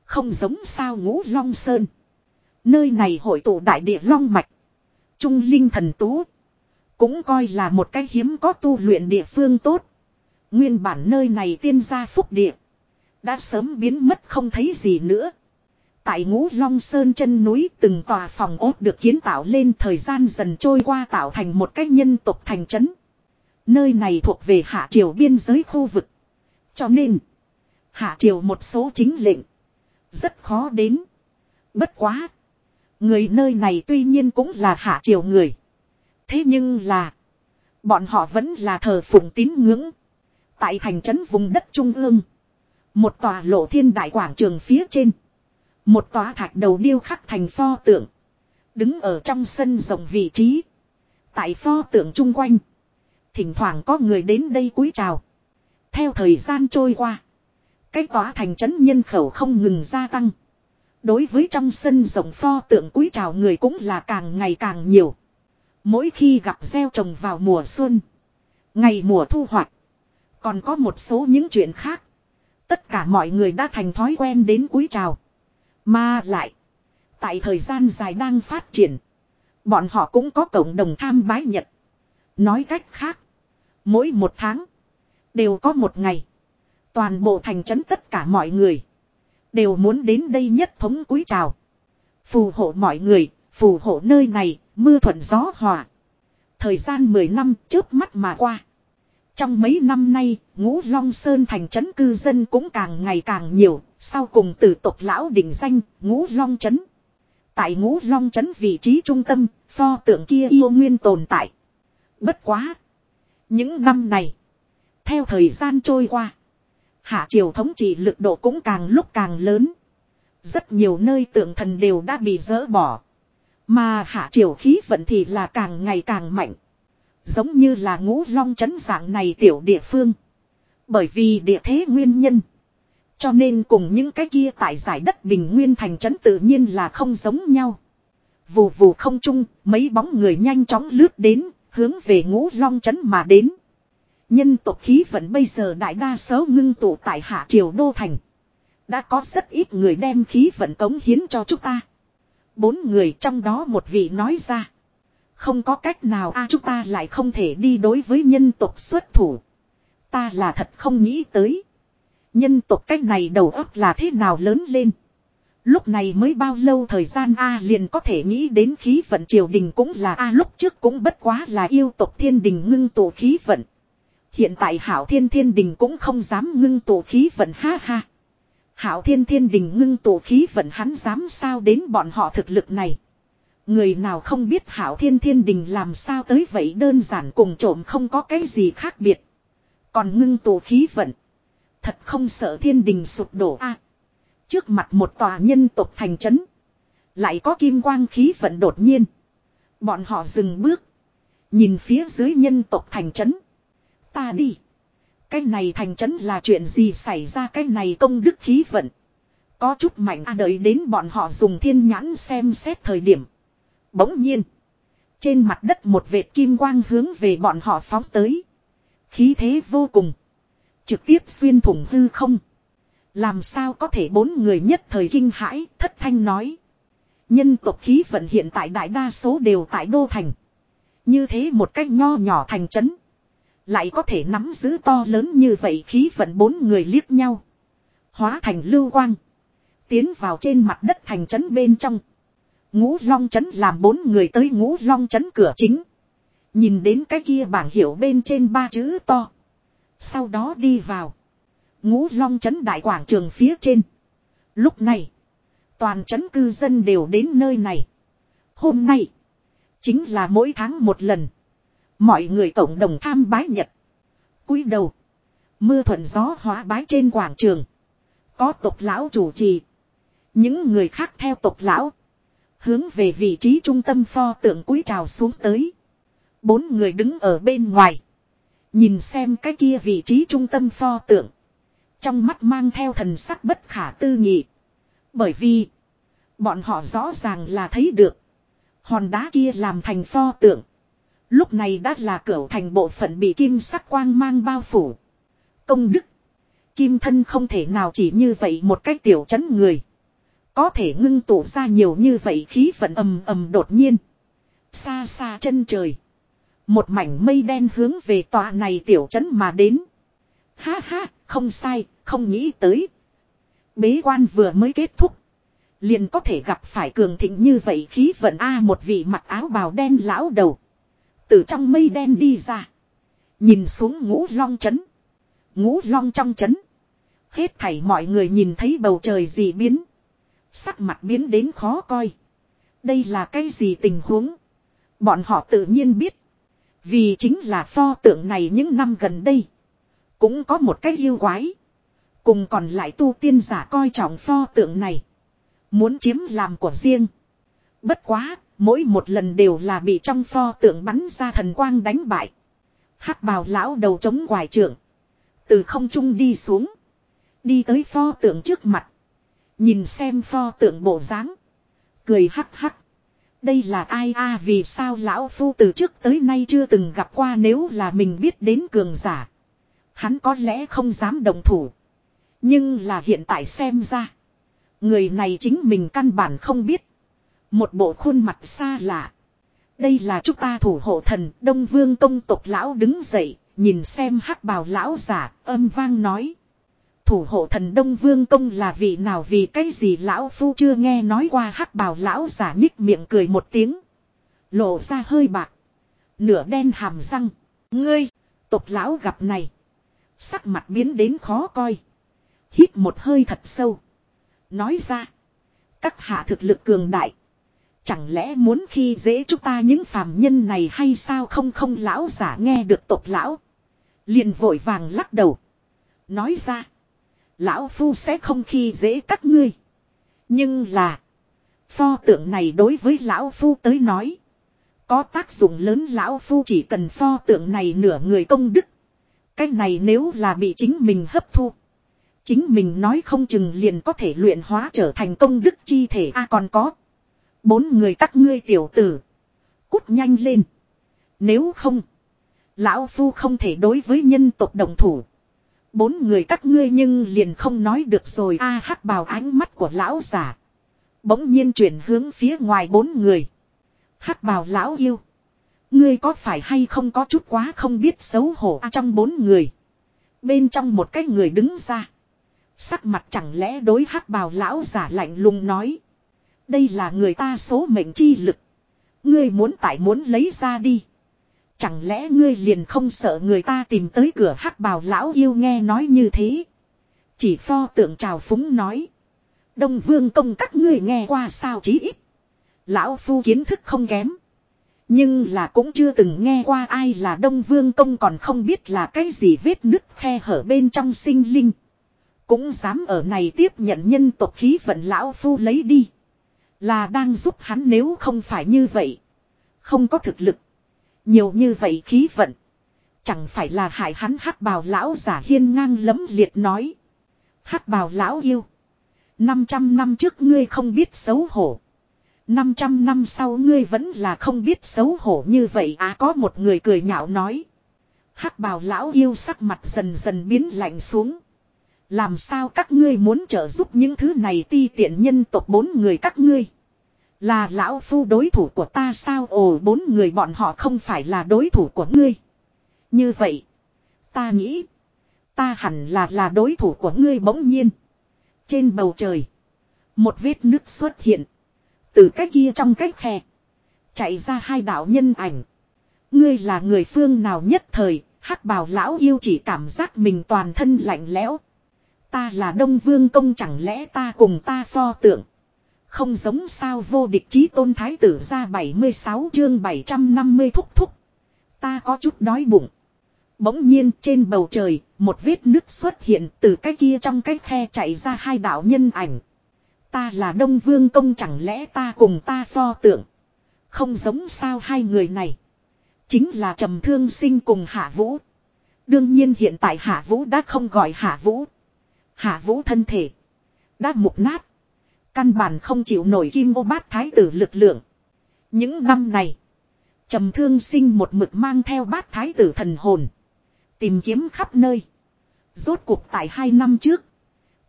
Không giống sao ngũ long sơn. Nơi này hội tụ đại địa long mạch. Trung linh thần tú. Cũng coi là một cái hiếm có tu luyện địa phương tốt. Nguyên bản nơi này tiên gia phúc địa. Đã sớm biến mất không thấy gì nữa. Tại ngũ long sơn chân núi từng tòa phòng ốt được kiến tạo lên thời gian dần trôi qua tạo thành một cái nhân tộc thành trấn. Nơi này thuộc về hạ triều biên giới khu vực. Cho nên, hạ triều một số chính lệnh. Rất khó đến. Bất quá. Người nơi này tuy nhiên cũng là hạ triều người. Thế nhưng là. Bọn họ vẫn là thờ phụng tín ngưỡng. Tại thành trấn vùng đất trung ương. Một tòa lộ thiên đại quảng trường phía trên. Một tòa thạch đầu điêu khắc thành pho tượng. Đứng ở trong sân rộng vị trí. Tại pho tượng chung quanh. Thỉnh thoảng có người đến đây cúi chào. Theo thời gian trôi qua. Cái tòa thành trấn nhân khẩu không ngừng gia tăng. Đối với trong sân rộng pho tượng cúi chào người cũng là càng ngày càng nhiều. Mỗi khi gặp gieo trồng vào mùa xuân. Ngày mùa thu hoạch. Còn có một số những chuyện khác. Tất cả mọi người đã thành thói quen đến cúi chào. Mà lại. Tại thời gian dài đang phát triển. Bọn họ cũng có cộng đồng tham bái nhật. Nói cách khác. Mỗi một tháng. Đều có một ngày. Toàn bộ thành trấn tất cả mọi người. Đều muốn đến đây nhất thống cúi chào. Phù hộ mọi người. Phù hộ nơi này. Mưa thuận gió hòa. Thời gian 10 năm trước mắt mà qua. Trong mấy năm nay, ngũ Long Sơn thành trấn cư dân cũng càng ngày càng nhiều, sau cùng từ tộc lão định danh, ngũ Long trấn. Tại ngũ Long trấn vị trí trung tâm, pho tượng kia yêu nguyên tồn tại. Bất quá. Những năm này, theo thời gian trôi qua, hạ triều thống trị lực độ cũng càng lúc càng lớn. Rất nhiều nơi tượng thần đều đã bị dỡ bỏ. Mà hạ triều khí vận thì là càng ngày càng mạnh. Giống như là ngũ long chấn dạng này tiểu địa phương. Bởi vì địa thế nguyên nhân. Cho nên cùng những cái kia tại giải đất bình nguyên thành trấn tự nhiên là không giống nhau. Vù vù không chung, mấy bóng người nhanh chóng lướt đến, hướng về ngũ long trấn mà đến. Nhân tộc khí vận bây giờ đại đa số ngưng tụ tại hạ triều đô thành. Đã có rất ít người đem khí vận cống hiến cho chúng ta. Bốn người trong đó một vị nói ra. Không có cách nào, a, chúng ta lại không thể đi đối với nhân tộc xuất thủ. Ta là thật không nghĩ tới. Nhân tộc cách này đầu óc là thế nào lớn lên. Lúc này mới bao lâu thời gian A liền có thể nghĩ đến khí vận triều đình cũng là, A, lúc trước cũng bất quá là yêu tộc thiên đình ngưng tụ khí vận. Hiện tại hảo thiên thiên đình cũng không dám ngưng tụ khí vận ha ha. Hảo thiên thiên đình ngưng tụ khí vận hắn dám sao đến bọn họ thực lực này. Người nào không biết hảo thiên thiên đình làm sao tới vậy đơn giản cùng trộm không có cái gì khác biệt. Còn ngưng tụ khí vận. Thật không sợ thiên đình sụp đổ a Trước mặt một tòa nhân tộc thành trấn. Lại có kim quang khí vận đột nhiên. Bọn họ dừng bước. Nhìn phía dưới nhân tộc thành trấn. Ta đi. Cái này thành trấn là chuyện gì xảy ra cái này công đức khí vận. Có chút mạnh à đợi đến bọn họ dùng thiên nhãn xem xét thời điểm. Bỗng nhiên. Trên mặt đất một vệt kim quang hướng về bọn họ phóng tới. Khí thế vô cùng. Trực tiếp xuyên thủng hư không. Làm sao có thể bốn người nhất thời kinh hãi, thất thanh nói. Nhân tộc khí vận hiện tại đại đa số đều tại đô thành. Như thế một cách nho nhỏ thành trấn. Lại có thể nắm giữ to lớn như vậy khí vận bốn người liếc nhau. Hóa thành lưu quang. Tiến vào trên mặt đất thành trấn bên trong. Ngũ long trấn làm bốn người tới ngũ long trấn cửa chính. Nhìn đến cái kia bảng hiệu bên trên ba chữ to. Sau đó đi vào. Ngũ long trấn đại quảng trường phía trên. Lúc này. Toàn trấn cư dân đều đến nơi này. Hôm nay. Chính là mỗi tháng một lần. Mọi người cộng đồng tham bái nhật. cúi đầu. Mưa thuận gió hóa bái trên quảng trường. Có tộc lão chủ trì. Những người khác theo tộc lão. Hướng về vị trí trung tâm pho tượng cúi trào xuống tới. Bốn người đứng ở bên ngoài. Nhìn xem cái kia vị trí trung tâm pho tượng. Trong mắt mang theo thần sắc bất khả tư nghị. Bởi vì. Bọn họ rõ ràng là thấy được. Hòn đá kia làm thành pho tượng. Lúc này đã là cửa thành bộ phận bị kim sắc quang mang bao phủ. Công đức. Kim thân không thể nào chỉ như vậy một cách tiểu chấn người. Có thể ngưng tụ ra nhiều như vậy khí vận ầm ầm đột nhiên. Xa xa chân trời. Một mảnh mây đen hướng về tòa này tiểu chấn mà đến. Ha ha, không sai, không nghĩ tới. Bế quan vừa mới kết thúc. Liền có thể gặp phải cường thịnh như vậy khí vận A một vị mặc áo bào đen lão đầu. Từ trong mây đen đi ra. Nhìn xuống ngũ long trấn. Ngũ long trong trấn. Hết thảy mọi người nhìn thấy bầu trời gì biến. Sắc mặt biến đến khó coi. Đây là cái gì tình huống? Bọn họ tự nhiên biết. Vì chính là pho tượng này những năm gần đây. Cũng có một cái yêu quái. Cùng còn lại tu tiên giả coi trọng pho tượng này. Muốn chiếm làm của riêng. Bất quá, mỗi một lần đều là bị trong pho tượng bắn ra thần quang đánh bại. hắc bào lão đầu chống quải trưởng. Từ không trung đi xuống. Đi tới pho tượng trước mặt. Nhìn xem pho tượng bộ dáng Cười hắc hắc. Đây là ai a, vì sao lão phu từ trước tới nay chưa từng gặp qua nếu là mình biết đến cường giả. Hắn có lẽ không dám đồng thủ. Nhưng là hiện tại xem ra. Người này chính mình căn bản không biết. Một bộ khuôn mặt xa lạ. Đây là chúng ta thủ hộ thần Đông Vương công tộc lão đứng dậy. Nhìn xem hắc bào lão giả âm vang nói. Thủ hộ thần Đông Vương công là vị nào vì cái gì lão phu chưa nghe nói qua hắc bào lão giả nhích miệng cười một tiếng. Lộ ra hơi bạc. Nửa đen hàm răng. Ngươi, tộc lão gặp này. Sắc mặt biến đến khó coi. Hít một hơi thật sâu. Nói ra. Các hạ thực lực cường đại. Chẳng lẽ muốn khi dễ chúng ta những phàm nhân này hay sao không không, lão giả nghe được tộc lão. Liền vội vàng lắc đầu. Nói ra. Lão phu sẽ không khi dễ các ngươi. Nhưng là. Pho tượng này đối với lão phu tới nói. Có tác dụng lớn lão phu chỉ cần pho tượng này nửa người công đức. Cái này nếu là bị chính mình hấp thu. Chính mình nói không chừng liền có thể luyện hóa trở thành công đức chi thể a còn có. Bốn người các ngươi tiểu tử. Cút nhanh lên. Nếu không. Lão Phu không thể đối với nhân tộc đồng thủ. Bốn người các ngươi nhưng liền không nói được rồi a hắc bào ánh mắt của lão giả. Bỗng nhiên chuyển hướng phía ngoài bốn người. hắc bào lão yêu. Ngươi có phải hay không có chút quá không biết xấu hổ à, trong bốn người. Bên trong một cái người đứng ra. Sắc mặt chẳng lẽ đối hắc bào lão giả lạnh lùng nói. Đây là người ta số mệnh chi lực. Ngươi muốn tại muốn lấy ra đi. Chẳng lẽ ngươi liền không sợ người ta tìm tới cửa hắc bào lão yêu nghe nói như thế. Chỉ pho tượng trào phúng nói. Đông vương công các ngươi nghe qua sao chí ít. Lão phu kiến thức không kém. Nhưng là cũng chưa từng nghe qua ai là Đông Vương Công còn không biết là cái gì vết nứt khe hở bên trong sinh linh. Cũng dám ở này tiếp nhận nhân tộc khí vận lão phu lấy đi. Là đang giúp hắn nếu không phải như vậy. Không có thực lực. Nhiều như vậy khí vận. Chẳng phải là hại hắn hắc bào lão giả hiên ngang lấm liệt nói. hắc bào lão yêu. 500 năm trước ngươi không biết xấu hổ. 500 năm sau ngươi vẫn là không biết xấu hổ như vậy à có một người cười nhạo nói. hắc bào lão yêu sắc mặt dần dần biến lạnh xuống. Làm sao các ngươi muốn trợ giúp những thứ này ti tiện nhân tộc bốn người các ngươi. Là lão phu đối thủ của ta sao ồ, bốn người bọn họ không phải là đối thủ của ngươi. Như vậy. Ta nghĩ. Ta hẳn là là đối thủ của ngươi bỗng nhiên. Trên bầu trời. Một vết nước xuất hiện. Từ cách kia trong cách khe. Chạy ra hai đạo nhân ảnh. Ngươi là người phương nào nhất thời. hắc bào lão yêu chỉ cảm giác mình toàn thân lạnh lẽo. Ta là Đông Vương Công chẳng lẽ ta cùng ta pho tượng. Không giống sao vô địch chí tôn thái tử ra 76 chương 750 thúc thúc. Ta có chút đói bụng. Bỗng nhiên trên bầu trời, một vết nứt xuất hiện từ cái kia trong cái khe chạy ra hai đạo nhân ảnh. Ta là Đông Vương Công chẳng lẽ ta cùng ta pho tượng. Không giống sao hai người này. Chính là trầm thương sinh cùng Hạ Vũ. Đương nhiên hiện tại Hạ Vũ đã không gọi Hạ Vũ. Hạ Vũ thân thể. Đã mục nát. Căn bản không chịu nổi kim ô bát thái tử lực lượng. Những năm này. trầm thương sinh một mực mang theo bát thái tử thần hồn. Tìm kiếm khắp nơi. Rốt cuộc tại hai năm trước.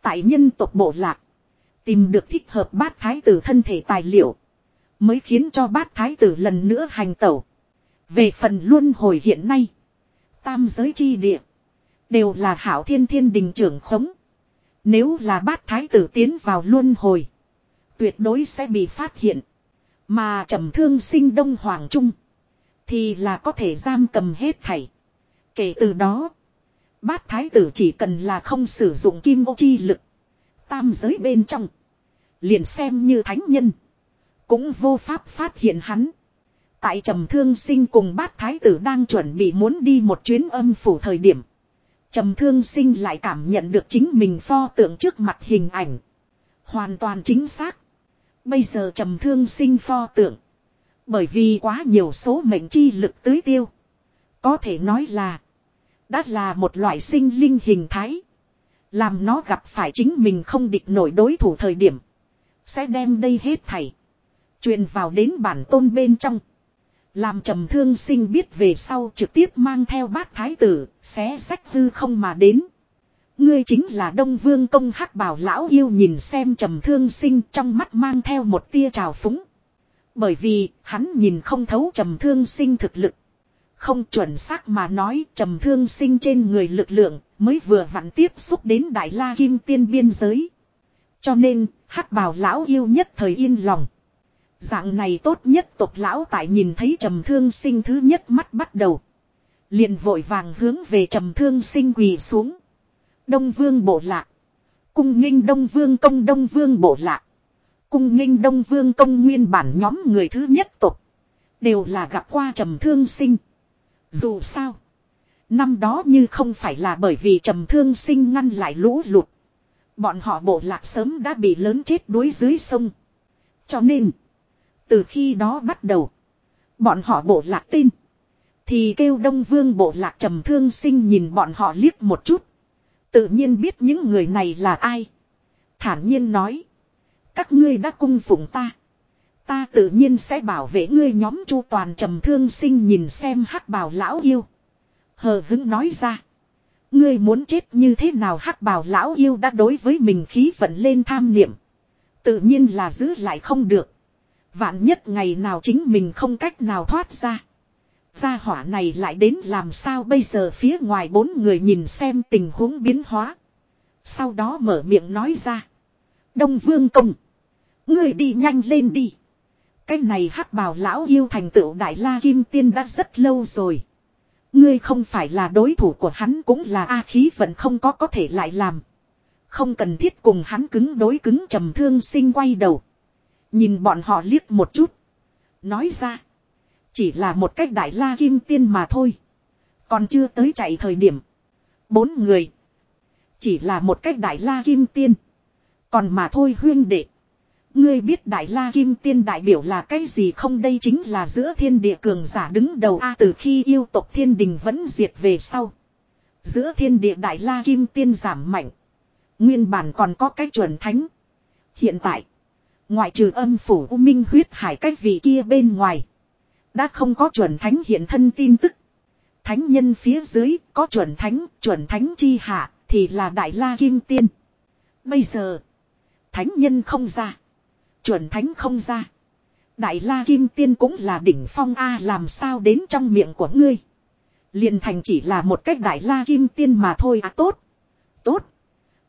Tại nhân tộc bộ lạc. Tìm được thích hợp bát thái tử thân thể tài liệu. Mới khiến cho bát thái tử lần nữa hành tẩu. Về phần luân hồi hiện nay. Tam giới chi địa. Đều là hảo thiên thiên đình trưởng khống. Nếu là bát thái tử tiến vào luân hồi. Tuyệt đối sẽ bị phát hiện. Mà trầm thương sinh đông hoàng trung. Thì là có thể giam cầm hết thảy. Kể từ đó. Bát thái tử chỉ cần là không sử dụng kim ô chi lực. Tam giới bên trong. Liền xem như thánh nhân. Cũng vô pháp phát hiện hắn. Tại trầm thương sinh cùng bát thái tử đang chuẩn bị muốn đi một chuyến âm phủ thời điểm. Trầm thương sinh lại cảm nhận được chính mình pho tượng trước mặt hình ảnh. Hoàn toàn chính xác. Bây giờ trầm thương sinh pho tượng. Bởi vì quá nhiều số mệnh chi lực tưới tiêu. Có thể nói là. Đã là một loại sinh linh hình thái. Làm nó gặp phải chính mình không địch nổi đối thủ thời điểm. Sẽ đem đây hết thảy. truyền vào đến bản tôn bên trong. Làm trầm thương sinh biết về sau trực tiếp mang theo bát thái tử, xé sách hư không mà đến. Ngươi chính là Đông Vương công hắc bảo lão yêu nhìn xem trầm thương sinh trong mắt mang theo một tia trào phúng. Bởi vì, hắn nhìn không thấu trầm thương sinh thực lực. Không chuẩn xác mà nói trầm thương sinh trên người lực lượng mới vừa vặn tiếp xúc đến Đại La Kim Tiên biên giới. Cho nên, hắc bảo lão yêu nhất thời yên lòng. Dạng này tốt nhất tộc lão tại nhìn thấy trầm thương sinh thứ nhất mắt bắt đầu. Liền vội vàng hướng về trầm thương sinh quỳ xuống. Đông vương bộ lạc. Cung nghênh đông vương công đông vương bộ lạc. Cung nghênh đông vương công nguyên bản nhóm người thứ nhất tộc. Đều là gặp qua trầm thương sinh. Dù sao. Năm đó như không phải là bởi vì trầm thương sinh ngăn lại lũ lụt. Bọn họ bộ lạc sớm đã bị lớn chết đuối dưới sông. Cho nên. Từ khi đó bắt đầu. Bọn họ bộ lạc tin. Thì kêu đông vương bộ lạc trầm thương sinh nhìn bọn họ liếc một chút. Tự nhiên biết những người này là ai. Thản nhiên nói. Các ngươi đã cung phụng ta. Ta tự nhiên sẽ bảo vệ ngươi nhóm chu toàn trầm thương sinh nhìn xem hắc bào lão yêu. Hờ hứng nói ra. Ngươi muốn chết như thế nào hắc bào lão yêu đã đối với mình khí vận lên tham niệm. Tự nhiên là giữ lại không được. Vạn nhất ngày nào chính mình không cách nào thoát ra. Gia hỏa này lại đến làm sao bây giờ phía ngoài bốn người nhìn xem tình huống biến hóa. Sau đó mở miệng nói ra. Đông Vương Công. Ngươi đi nhanh lên đi. Cái này hắc bào lão yêu thành tựu Đại La Kim Tiên đã rất lâu rồi. Ngươi không phải là đối thủ của hắn cũng là A khí vẫn không có có thể lại làm. Không cần thiết cùng hắn cứng đối cứng trầm thương sinh quay đầu. Nhìn bọn họ liếc một chút. Nói ra. Chỉ là một cách đại la kim tiên mà thôi. Còn chưa tới chạy thời điểm. Bốn người. Chỉ là một cách đại la kim tiên. Còn mà thôi huyên đệ. Ngươi biết đại la kim tiên đại biểu là cái gì không đây chính là giữa thiên địa cường giả đứng đầu A từ khi yêu tộc thiên đình vẫn diệt về sau. Giữa thiên địa đại la kim tiên giảm mạnh. Nguyên bản còn có cái chuẩn thánh. Hiện tại. Ngoại trừ âm phủ u minh huyết hải cách vị kia bên ngoài. Đã không có chuẩn thánh hiện thân tin tức. Thánh nhân phía dưới có chuẩn thánh, chuẩn thánh chi hạ thì là đại la kim tiên. Bây giờ. Thánh nhân không ra. Chuẩn thánh không ra. Đại la kim tiên cũng là đỉnh phong A làm sao đến trong miệng của ngươi. Liền thành chỉ là một cách đại la kim tiên mà thôi à tốt. Tốt.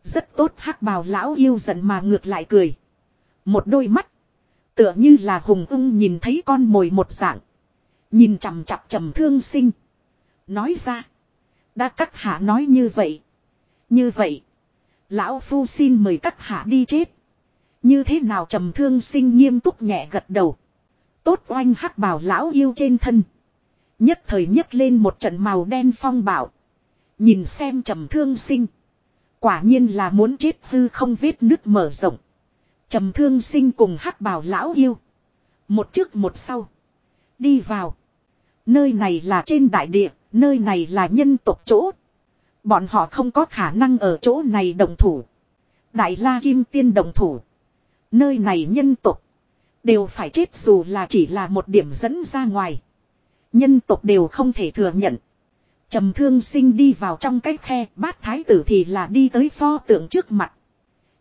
Rất tốt hắc bào lão yêu giận mà ngược lại cười. Một đôi mắt. Tựa như là hùng ưng nhìn thấy con mồi một dạng. Nhìn chằm chặp trầm thương sinh. Nói ra. Đã các hạ nói như vậy. Như vậy. Lão phu xin mời các hạ đi chết. Như thế nào trầm thương sinh nghiêm túc nhẹ gật đầu. Tốt oanh hắc bảo lão yêu trên thân. Nhất thời nhấc lên một trận màu đen phong bảo. Nhìn xem trầm thương sinh. Quả nhiên là muốn chết hư không vết nước mở rộng. Trầm thương sinh cùng hắc bảo lão yêu. Một trước một sau. Đi vào. Nơi này là trên đại địa, nơi này là nhân tộc chỗ. Bọn họ không có khả năng ở chỗ này đồng thủ. Đại la kim tiên đồng thủ. Nơi này nhân tộc. Đều phải chết dù là chỉ là một điểm dẫn ra ngoài. Nhân tộc đều không thể thừa nhận. trầm thương sinh đi vào trong cái khe bát thái tử thì là đi tới pho tượng trước mặt.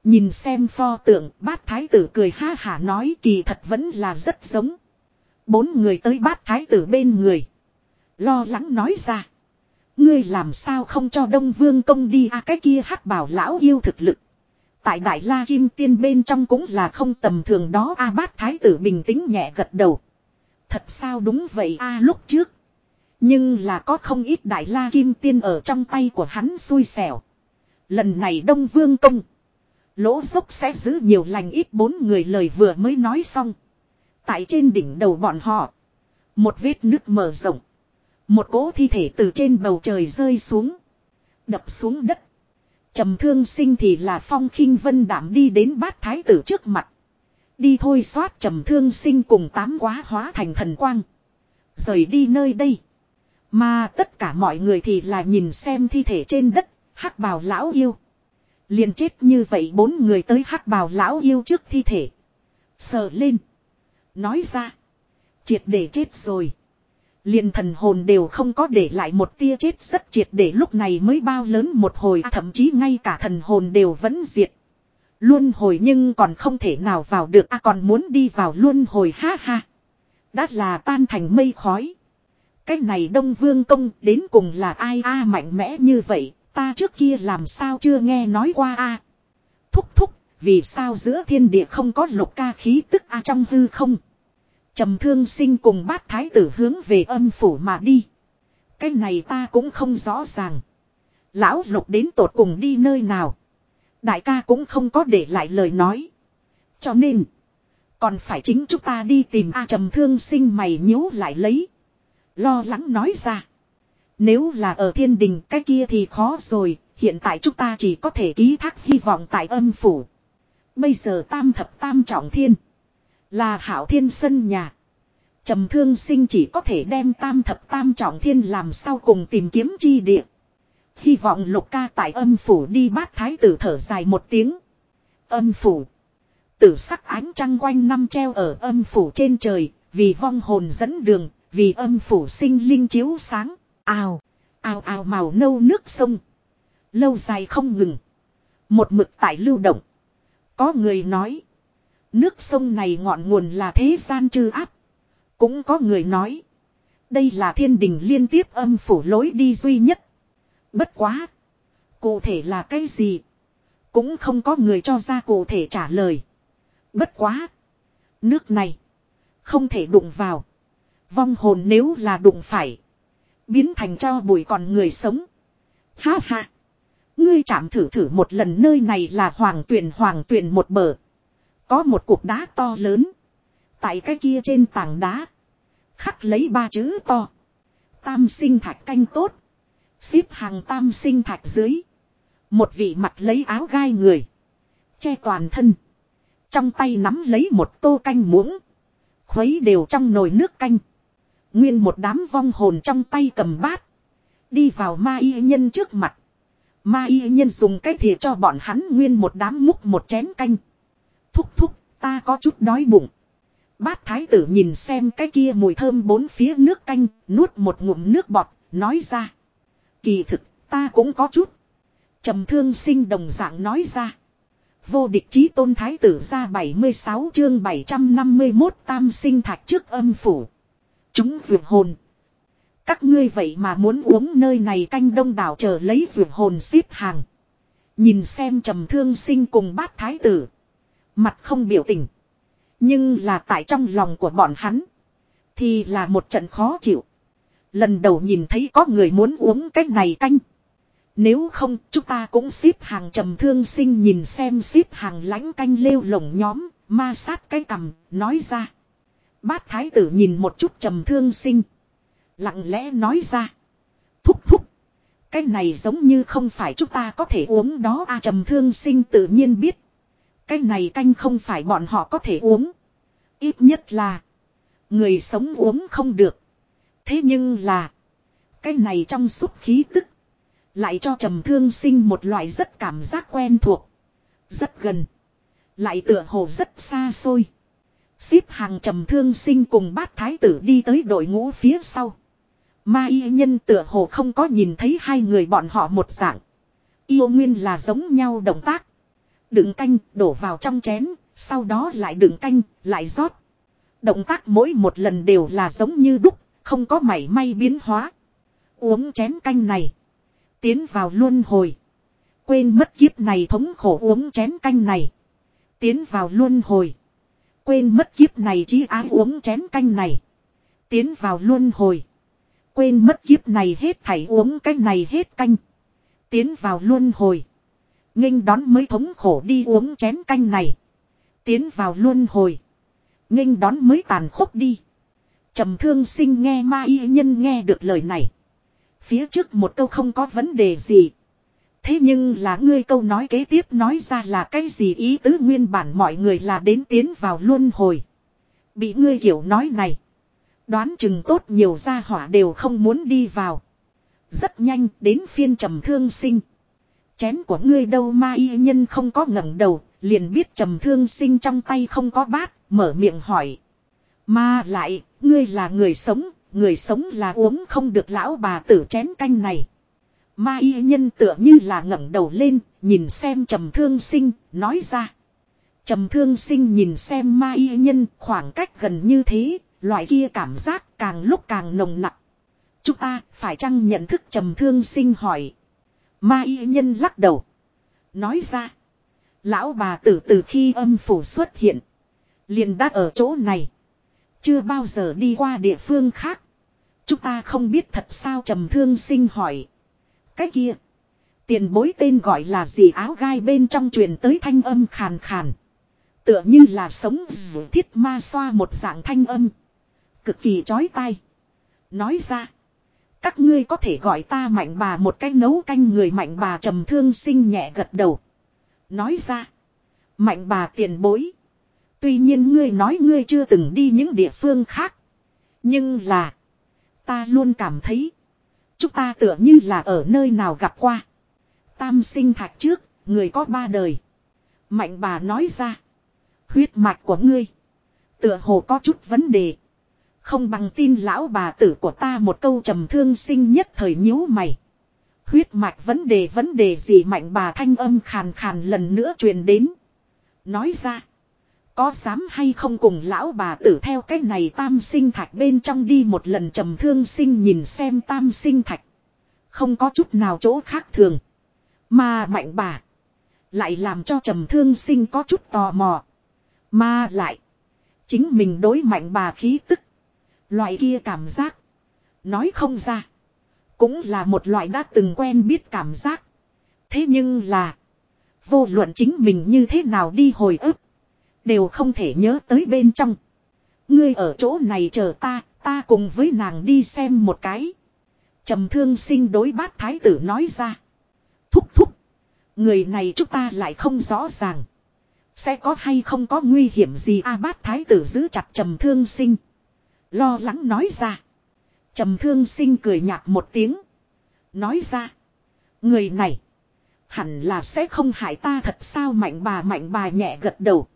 Nhìn xem pho tượng, bát thái tử cười ha hả nói kỳ thật vẫn là rất giống. Bốn người tới bát thái tử bên người. Lo lắng nói ra. Ngươi làm sao không cho Đông Vương công đi à cái kia hắc bảo lão yêu thực lực. Tại Đại La Kim Tiên bên trong cũng là không tầm thường đó A bát thái tử bình tĩnh nhẹ gật đầu. Thật sao đúng vậy A lúc trước. Nhưng là có không ít Đại La Kim Tiên ở trong tay của hắn xui xẻo. Lần này Đông Vương công. Lỗ dốc sẽ giữ nhiều lành ít bốn người lời vừa mới nói xong. Tại trên đỉnh đầu bọn họ. Một vết nước mở rộng. Một cỗ thi thể từ trên bầu trời rơi xuống. Đập xuống đất. trầm thương sinh thì là phong khinh vân đảm đi đến bát thái tử trước mặt. Đi thôi xoát trầm thương sinh cùng tám quá hóa thành thần quang. Rời đi nơi đây. Mà tất cả mọi người thì là nhìn xem thi thể trên đất, hắc bào lão yêu liền chết như vậy bốn người tới hắc bào lão yêu trước thi thể. Sờ lên. Nói ra. Triệt để chết rồi. liền thần hồn đều không có để lại một tia chết rất triệt để lúc này mới bao lớn một hồi à, thậm chí ngay cả thần hồn đều vẫn diệt. Luân hồi nhưng còn không thể nào vào được à còn muốn đi vào luân hồi ha ha. Đã là tan thành mây khói. Cái này Đông Vương Công đến cùng là ai a mạnh mẽ như vậy, ta trước kia làm sao chưa nghe nói qua a Thúc thúc, vì sao giữa thiên địa không có lục ca khí tức a trong hư không. trầm thương sinh cùng bát thái tử hướng về âm phủ mà đi. Cái này ta cũng không rõ ràng. Lão lục đến tột cùng đi nơi nào. Đại ca cũng không có để lại lời nói. Cho nên. Còn phải chính chúng ta đi tìm A trầm thương sinh mày nhíu lại lấy. Lo lắng nói ra. Nếu là ở thiên đình cái kia thì khó rồi. Hiện tại chúng ta chỉ có thể ký thác hy vọng tại âm phủ. Bây giờ tam thập tam trọng thiên. Là hảo thiên sân nhà. Trầm thương sinh chỉ có thể đem tam thập tam trọng thiên làm sau cùng tìm kiếm chi địa. Hy vọng lục ca tại âm phủ đi bát thái tử thở dài một tiếng. Âm phủ. Tử sắc ánh trăng quanh năm treo ở âm phủ trên trời, vì vong hồn dẫn đường, vì âm phủ sinh linh chiếu sáng. Ào, ào ào màu nâu nước sông. Lâu dài không ngừng. Một mực tại lưu động. Có người nói. Nước sông này ngọn nguồn là thế gian trừ áp. Cũng có người nói. Đây là thiên đình liên tiếp âm phủ lối đi duy nhất. Bất quá. Cụ thể là cái gì? Cũng không có người cho ra cụ thể trả lời. Bất quá. Nước này. Không thể đụng vào. Vong hồn nếu là đụng phải. Biến thành cho bụi còn người sống. Ha ha. Ngươi chạm thử thử một lần nơi này là hoàng tuyền hoàng tuyền một bờ. Có một cục đá to lớn. Tại cái kia trên tảng đá. Khắc lấy ba chữ to. Tam sinh thạch canh tốt. Xếp hàng tam sinh thạch dưới. Một vị mặt lấy áo gai người. Che toàn thân. Trong tay nắm lấy một tô canh muỗng. Khuấy đều trong nồi nước canh. Nguyên một đám vong hồn trong tay cầm bát. Đi vào ma y nhân trước mặt. Ma y nhân dùng cái thìa cho bọn hắn nguyên một đám múc một chén canh. Thúc thúc, ta có chút đói bụng. Bát thái tử nhìn xem cái kia mùi thơm bốn phía nước canh, nuốt một ngụm nước bọt, nói ra. Kỳ thực, ta cũng có chút. trầm thương sinh đồng dạng nói ra. Vô địch chí tôn thái tử ra 76 chương 751 tam sinh thạch trước âm phủ. Chúng ruột hồn. Các ngươi vậy mà muốn uống nơi này canh đông đảo chờ lấy ruột hồn xếp hàng. Nhìn xem trầm thương sinh cùng bát thái tử. Mặt không biểu tình. Nhưng là tại trong lòng của bọn hắn. Thì là một trận khó chịu. Lần đầu nhìn thấy có người muốn uống cách này canh. Nếu không chúng ta cũng xếp hàng trầm thương sinh nhìn xem xếp hàng lãnh canh lêu lồng nhóm, ma sát cái cầm, nói ra. Bát thái tử nhìn một chút trầm thương sinh. Lặng lẽ nói ra. Thúc thúc. Cái này giống như không phải chúng ta có thể uống đó a trầm thương sinh tự nhiên biết. Cái này canh không phải bọn họ có thể uống. Ít nhất là. Người sống uống không được. Thế nhưng là. Cái này trong xúc khí tức. Lại cho trầm thương sinh một loại rất cảm giác quen thuộc. Rất gần. Lại tựa hồ rất xa xôi. Xếp hàng trầm thương sinh cùng bát thái tử đi tới đội ngũ phía sau. Ma y nhân tựa hồ không có nhìn thấy hai người bọn họ một dạng. Yêu nguyên là giống nhau động tác. Đựng canh đổ vào trong chén, sau đó lại đựng canh, lại rót. Động tác mỗi một lần đều là giống như đúc, không có mảy may biến hóa. Uống chén canh này. Tiến vào luân hồi. Quên mất kiếp này thống khổ uống chén canh này. Tiến vào luân hồi. Quên mất kiếp này chí ái uống chén canh này. Tiến vào luân hồi. Quên mất kiếp này hết thảy uống cái này hết canh. Tiến vào luân hồi. nghênh đón mới thống khổ đi uống chén canh này. Tiến vào luân hồi. nghênh đón mới tàn khốc đi. trầm thương sinh nghe ma y nhân nghe được lời này. Phía trước một câu không có vấn đề gì. Thế nhưng là ngươi câu nói kế tiếp nói ra là cái gì ý tứ nguyên bản mọi người là đến tiến vào luân hồi. Bị ngươi hiểu nói này. Đoán chừng tốt nhiều gia hỏa đều không muốn đi vào. Rất nhanh đến phiên trầm thương sinh. Chén của ngươi đâu ma y nhân không có ngẩng đầu, liền biết trầm thương sinh trong tay không có bát, mở miệng hỏi. Mà lại, ngươi là người sống, người sống là uống không được lão bà tử chén canh này. Ma y nhân tựa như là ngẩng đầu lên, nhìn xem trầm thương sinh, nói ra. Trầm thương sinh nhìn xem ma y nhân khoảng cách gần như thế, loại kia cảm giác càng lúc càng nồng nặng. Chúng ta phải chăng nhận thức trầm thương sinh hỏi. Ma y nhân lắc đầu. Nói ra. Lão bà tử từ khi âm phủ xuất hiện. liền đã ở chỗ này. Chưa bao giờ đi qua địa phương khác. Chúng ta không biết thật sao trầm thương sinh hỏi. Cái kia. Tiền bối tên gọi là gì áo gai bên trong truyền tới thanh âm khàn khàn. Tựa như là sống thiết ma xoa một dạng thanh âm. Cực kỳ chói tai. Nói ra. Các ngươi có thể gọi ta mạnh bà một cái nấu canh người mạnh bà trầm thương sinh nhẹ gật đầu. Nói ra. Mạnh bà tiền bối. Tuy nhiên ngươi nói ngươi chưa từng đi những địa phương khác. Nhưng là. Ta luôn cảm thấy. Chúng ta tựa như là ở nơi nào gặp qua. Tam sinh thạch trước, người có ba đời. Mạnh bà nói ra. Huyết mạch của ngươi. Tựa hồ có chút vấn đề. Không bằng tin lão bà tử của ta một câu trầm thương sinh nhất thời nhíu mày. Huyết mạch vấn đề vấn đề gì mạnh bà thanh âm khàn khàn lần nữa truyền đến. Nói ra. Có dám hay không cùng lão bà tử theo cái này tam sinh thạch bên trong đi một lần trầm thương sinh nhìn xem tam sinh thạch. Không có chút nào chỗ khác thường. Mà mạnh bà. Lại làm cho trầm thương sinh có chút tò mò. Mà lại. Chính mình đối mạnh bà khí tức. Loại kia cảm giác. Nói không ra. Cũng là một loại đã từng quen biết cảm giác. Thế nhưng là. Vô luận chính mình như thế nào đi hồi ức. Đều không thể nhớ tới bên trong. Ngươi ở chỗ này chờ ta, ta cùng với nàng đi xem một cái. trầm thương sinh đối bát thái tử nói ra. Thúc thúc. Người này chúng ta lại không rõ ràng. Sẽ có hay không có nguy hiểm gì a bát thái tử giữ chặt trầm thương sinh. Lo lắng nói ra. trầm thương sinh cười nhạt một tiếng. Nói ra. Người này. Hẳn là sẽ không hại ta thật sao mạnh bà mạnh bà nhẹ gật đầu.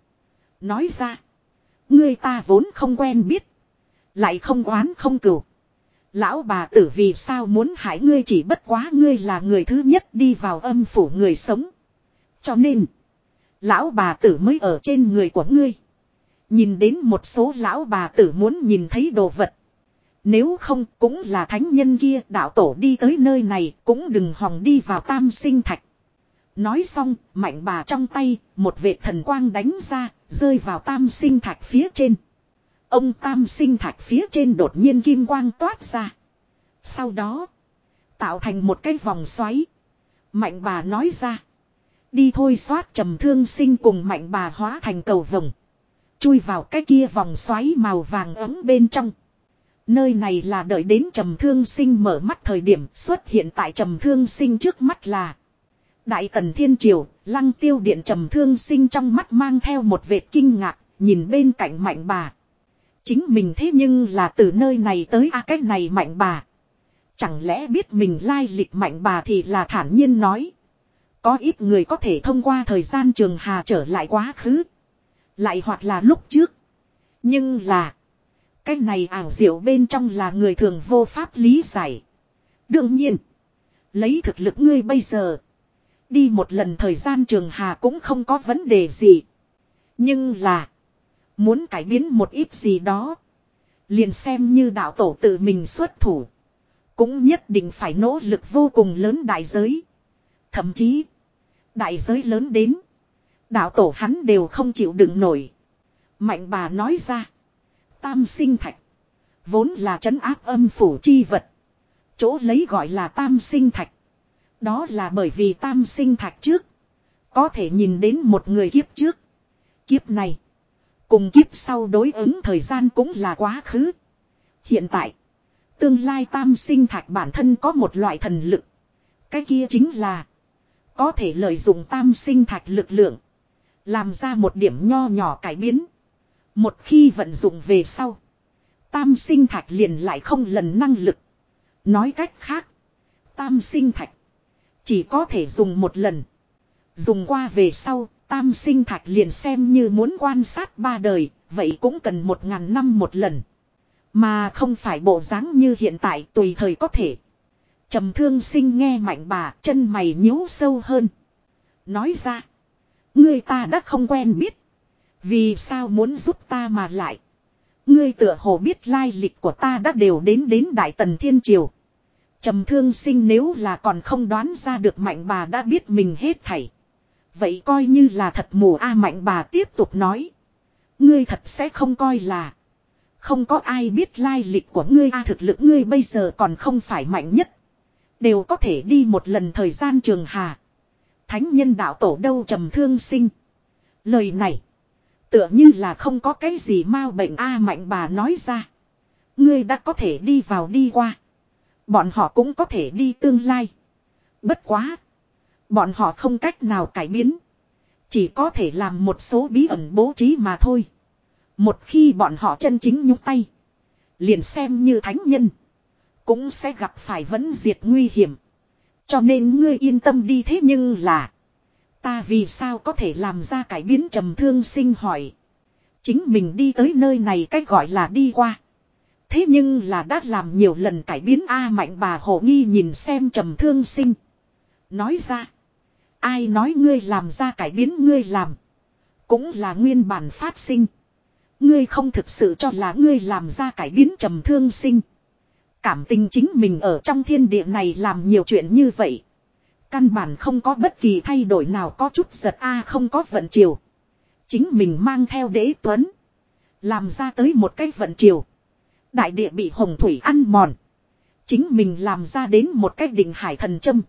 Nói ra. Ngươi ta vốn không quen biết. Lại không oán không cừu. Lão bà tử vì sao muốn hại ngươi chỉ bất quá ngươi là người thứ nhất đi vào âm phủ người sống. Cho nên. Lão bà tử mới ở trên người của ngươi. Nhìn đến một số lão bà tử muốn nhìn thấy đồ vật. Nếu không cũng là thánh nhân kia đạo tổ đi tới nơi này cũng đừng hòng đi vào tam sinh thạch. Nói xong, mạnh bà trong tay, một vệt thần quang đánh ra, rơi vào tam sinh thạch phía trên. Ông tam sinh thạch phía trên đột nhiên kim quang toát ra. Sau đó, tạo thành một cái vòng xoáy. Mạnh bà nói ra. Đi thôi xoát trầm thương sinh cùng mạnh bà hóa thành cầu vồng. Chui vào cái kia vòng xoáy màu vàng ấm bên trong. Nơi này là đợi đến trầm thương sinh mở mắt thời điểm xuất hiện tại trầm thương sinh trước mắt là Đại tần thiên triều, lăng tiêu điện trầm thương sinh trong mắt mang theo một vệt kinh ngạc, nhìn bên cạnh mạnh bà. Chính mình thế nhưng là từ nơi này tới a à, cách này mạnh bà. Chẳng lẽ biết mình lai lịch mạnh bà thì là thản nhiên nói. Có ít người có thể thông qua thời gian trường hà trở lại quá khứ. Lại hoặc là lúc trước. Nhưng là. Cái này ảo diệu bên trong là người thường vô pháp lý giải. Đương nhiên. Lấy thực lực ngươi bây giờ. Đi một lần thời gian trường hà cũng không có vấn đề gì. Nhưng là. Muốn cải biến một ít gì đó. Liền xem như đạo tổ tự mình xuất thủ. Cũng nhất định phải nỗ lực vô cùng lớn đại giới. Thậm chí. Đại giới lớn đến. Đạo tổ hắn đều không chịu đựng nổi. Mạnh bà nói ra. Tam sinh thạch. Vốn là trấn áp âm phủ chi vật. Chỗ lấy gọi là tam sinh thạch. Đó là bởi vì tam sinh thạch trước. Có thể nhìn đến một người kiếp trước. Kiếp này. Cùng kiếp sau đối ứng thời gian cũng là quá khứ. Hiện tại. Tương lai tam sinh thạch bản thân có một loại thần lực. Cái kia chính là. Có thể lợi dụng tam sinh thạch lực lượng. Làm ra một điểm nho nhỏ cải biến. Một khi vận dụng về sau. Tam sinh thạch liền lại không lần năng lực. Nói cách khác. Tam sinh thạch. Chỉ có thể dùng một lần. Dùng qua về sau, tam sinh thạch liền xem như muốn quan sát ba đời, vậy cũng cần một ngàn năm một lần. Mà không phải bộ dáng như hiện tại tùy thời có thể. trầm thương sinh nghe mạnh bà chân mày nhíu sâu hơn. Nói ra. người ta đã không quen biết. Vì sao muốn giúp ta mà lại. Ngươi tựa hồ biết lai lịch của ta đã đều đến đến Đại Tần Thiên Triều trầm thương sinh nếu là còn không đoán ra được mạnh bà đã biết mình hết thảy. Vậy coi như là thật mù a mạnh bà tiếp tục nói. Ngươi thật sẽ không coi là. Không có ai biết lai lịch của ngươi a thực lực ngươi bây giờ còn không phải mạnh nhất. Đều có thể đi một lần thời gian trường hà. Thánh nhân đạo tổ đâu trầm thương sinh. Lời này. Tựa như là không có cái gì mau bệnh a mạnh bà nói ra. Ngươi đã có thể đi vào đi qua. Bọn họ cũng có thể đi tương lai. Bất quá. Bọn họ không cách nào cải biến. Chỉ có thể làm một số bí ẩn bố trí mà thôi. Một khi bọn họ chân chính nhúc tay. Liền xem như thánh nhân. Cũng sẽ gặp phải vấn diệt nguy hiểm. Cho nên ngươi yên tâm đi thế nhưng là. Ta vì sao có thể làm ra cải biến trầm thương sinh hỏi. Chính mình đi tới nơi này cách gọi là đi qua. Thế nhưng là đã làm nhiều lần cải biến A mạnh bà hồ nghi nhìn xem trầm thương sinh. Nói ra. Ai nói ngươi làm ra cải biến ngươi làm. Cũng là nguyên bản phát sinh. Ngươi không thực sự cho là ngươi làm ra cải biến trầm thương sinh. Cảm tình chính mình ở trong thiên địa này làm nhiều chuyện như vậy. Căn bản không có bất kỳ thay đổi nào có chút giật a không có vận chiều. Chính mình mang theo đế tuấn. Làm ra tới một cái vận chiều. Đại địa bị hồng thủy ăn mòn. Chính mình làm ra đến một cái đỉnh hải thần châm.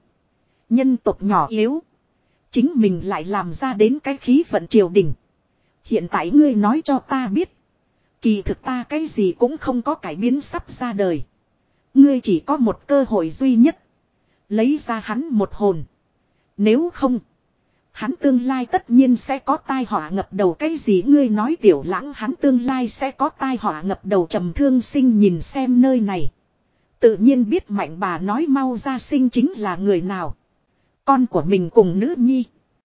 Nhân tộc nhỏ yếu. Chính mình lại làm ra đến cái khí vận triều đình. Hiện tại ngươi nói cho ta biết. Kỳ thực ta cái gì cũng không có cải biến sắp ra đời. Ngươi chỉ có một cơ hội duy nhất. Lấy ra hắn một hồn. Nếu không. Hắn tương lai tất nhiên sẽ có tai họa ngập đầu cái gì ngươi nói tiểu lãng hắn tương lai sẽ có tai họa ngập đầu trầm thương sinh nhìn xem nơi này. Tự nhiên biết mạnh bà nói mau ra sinh chính là người nào. Con của mình cùng nữ nhi.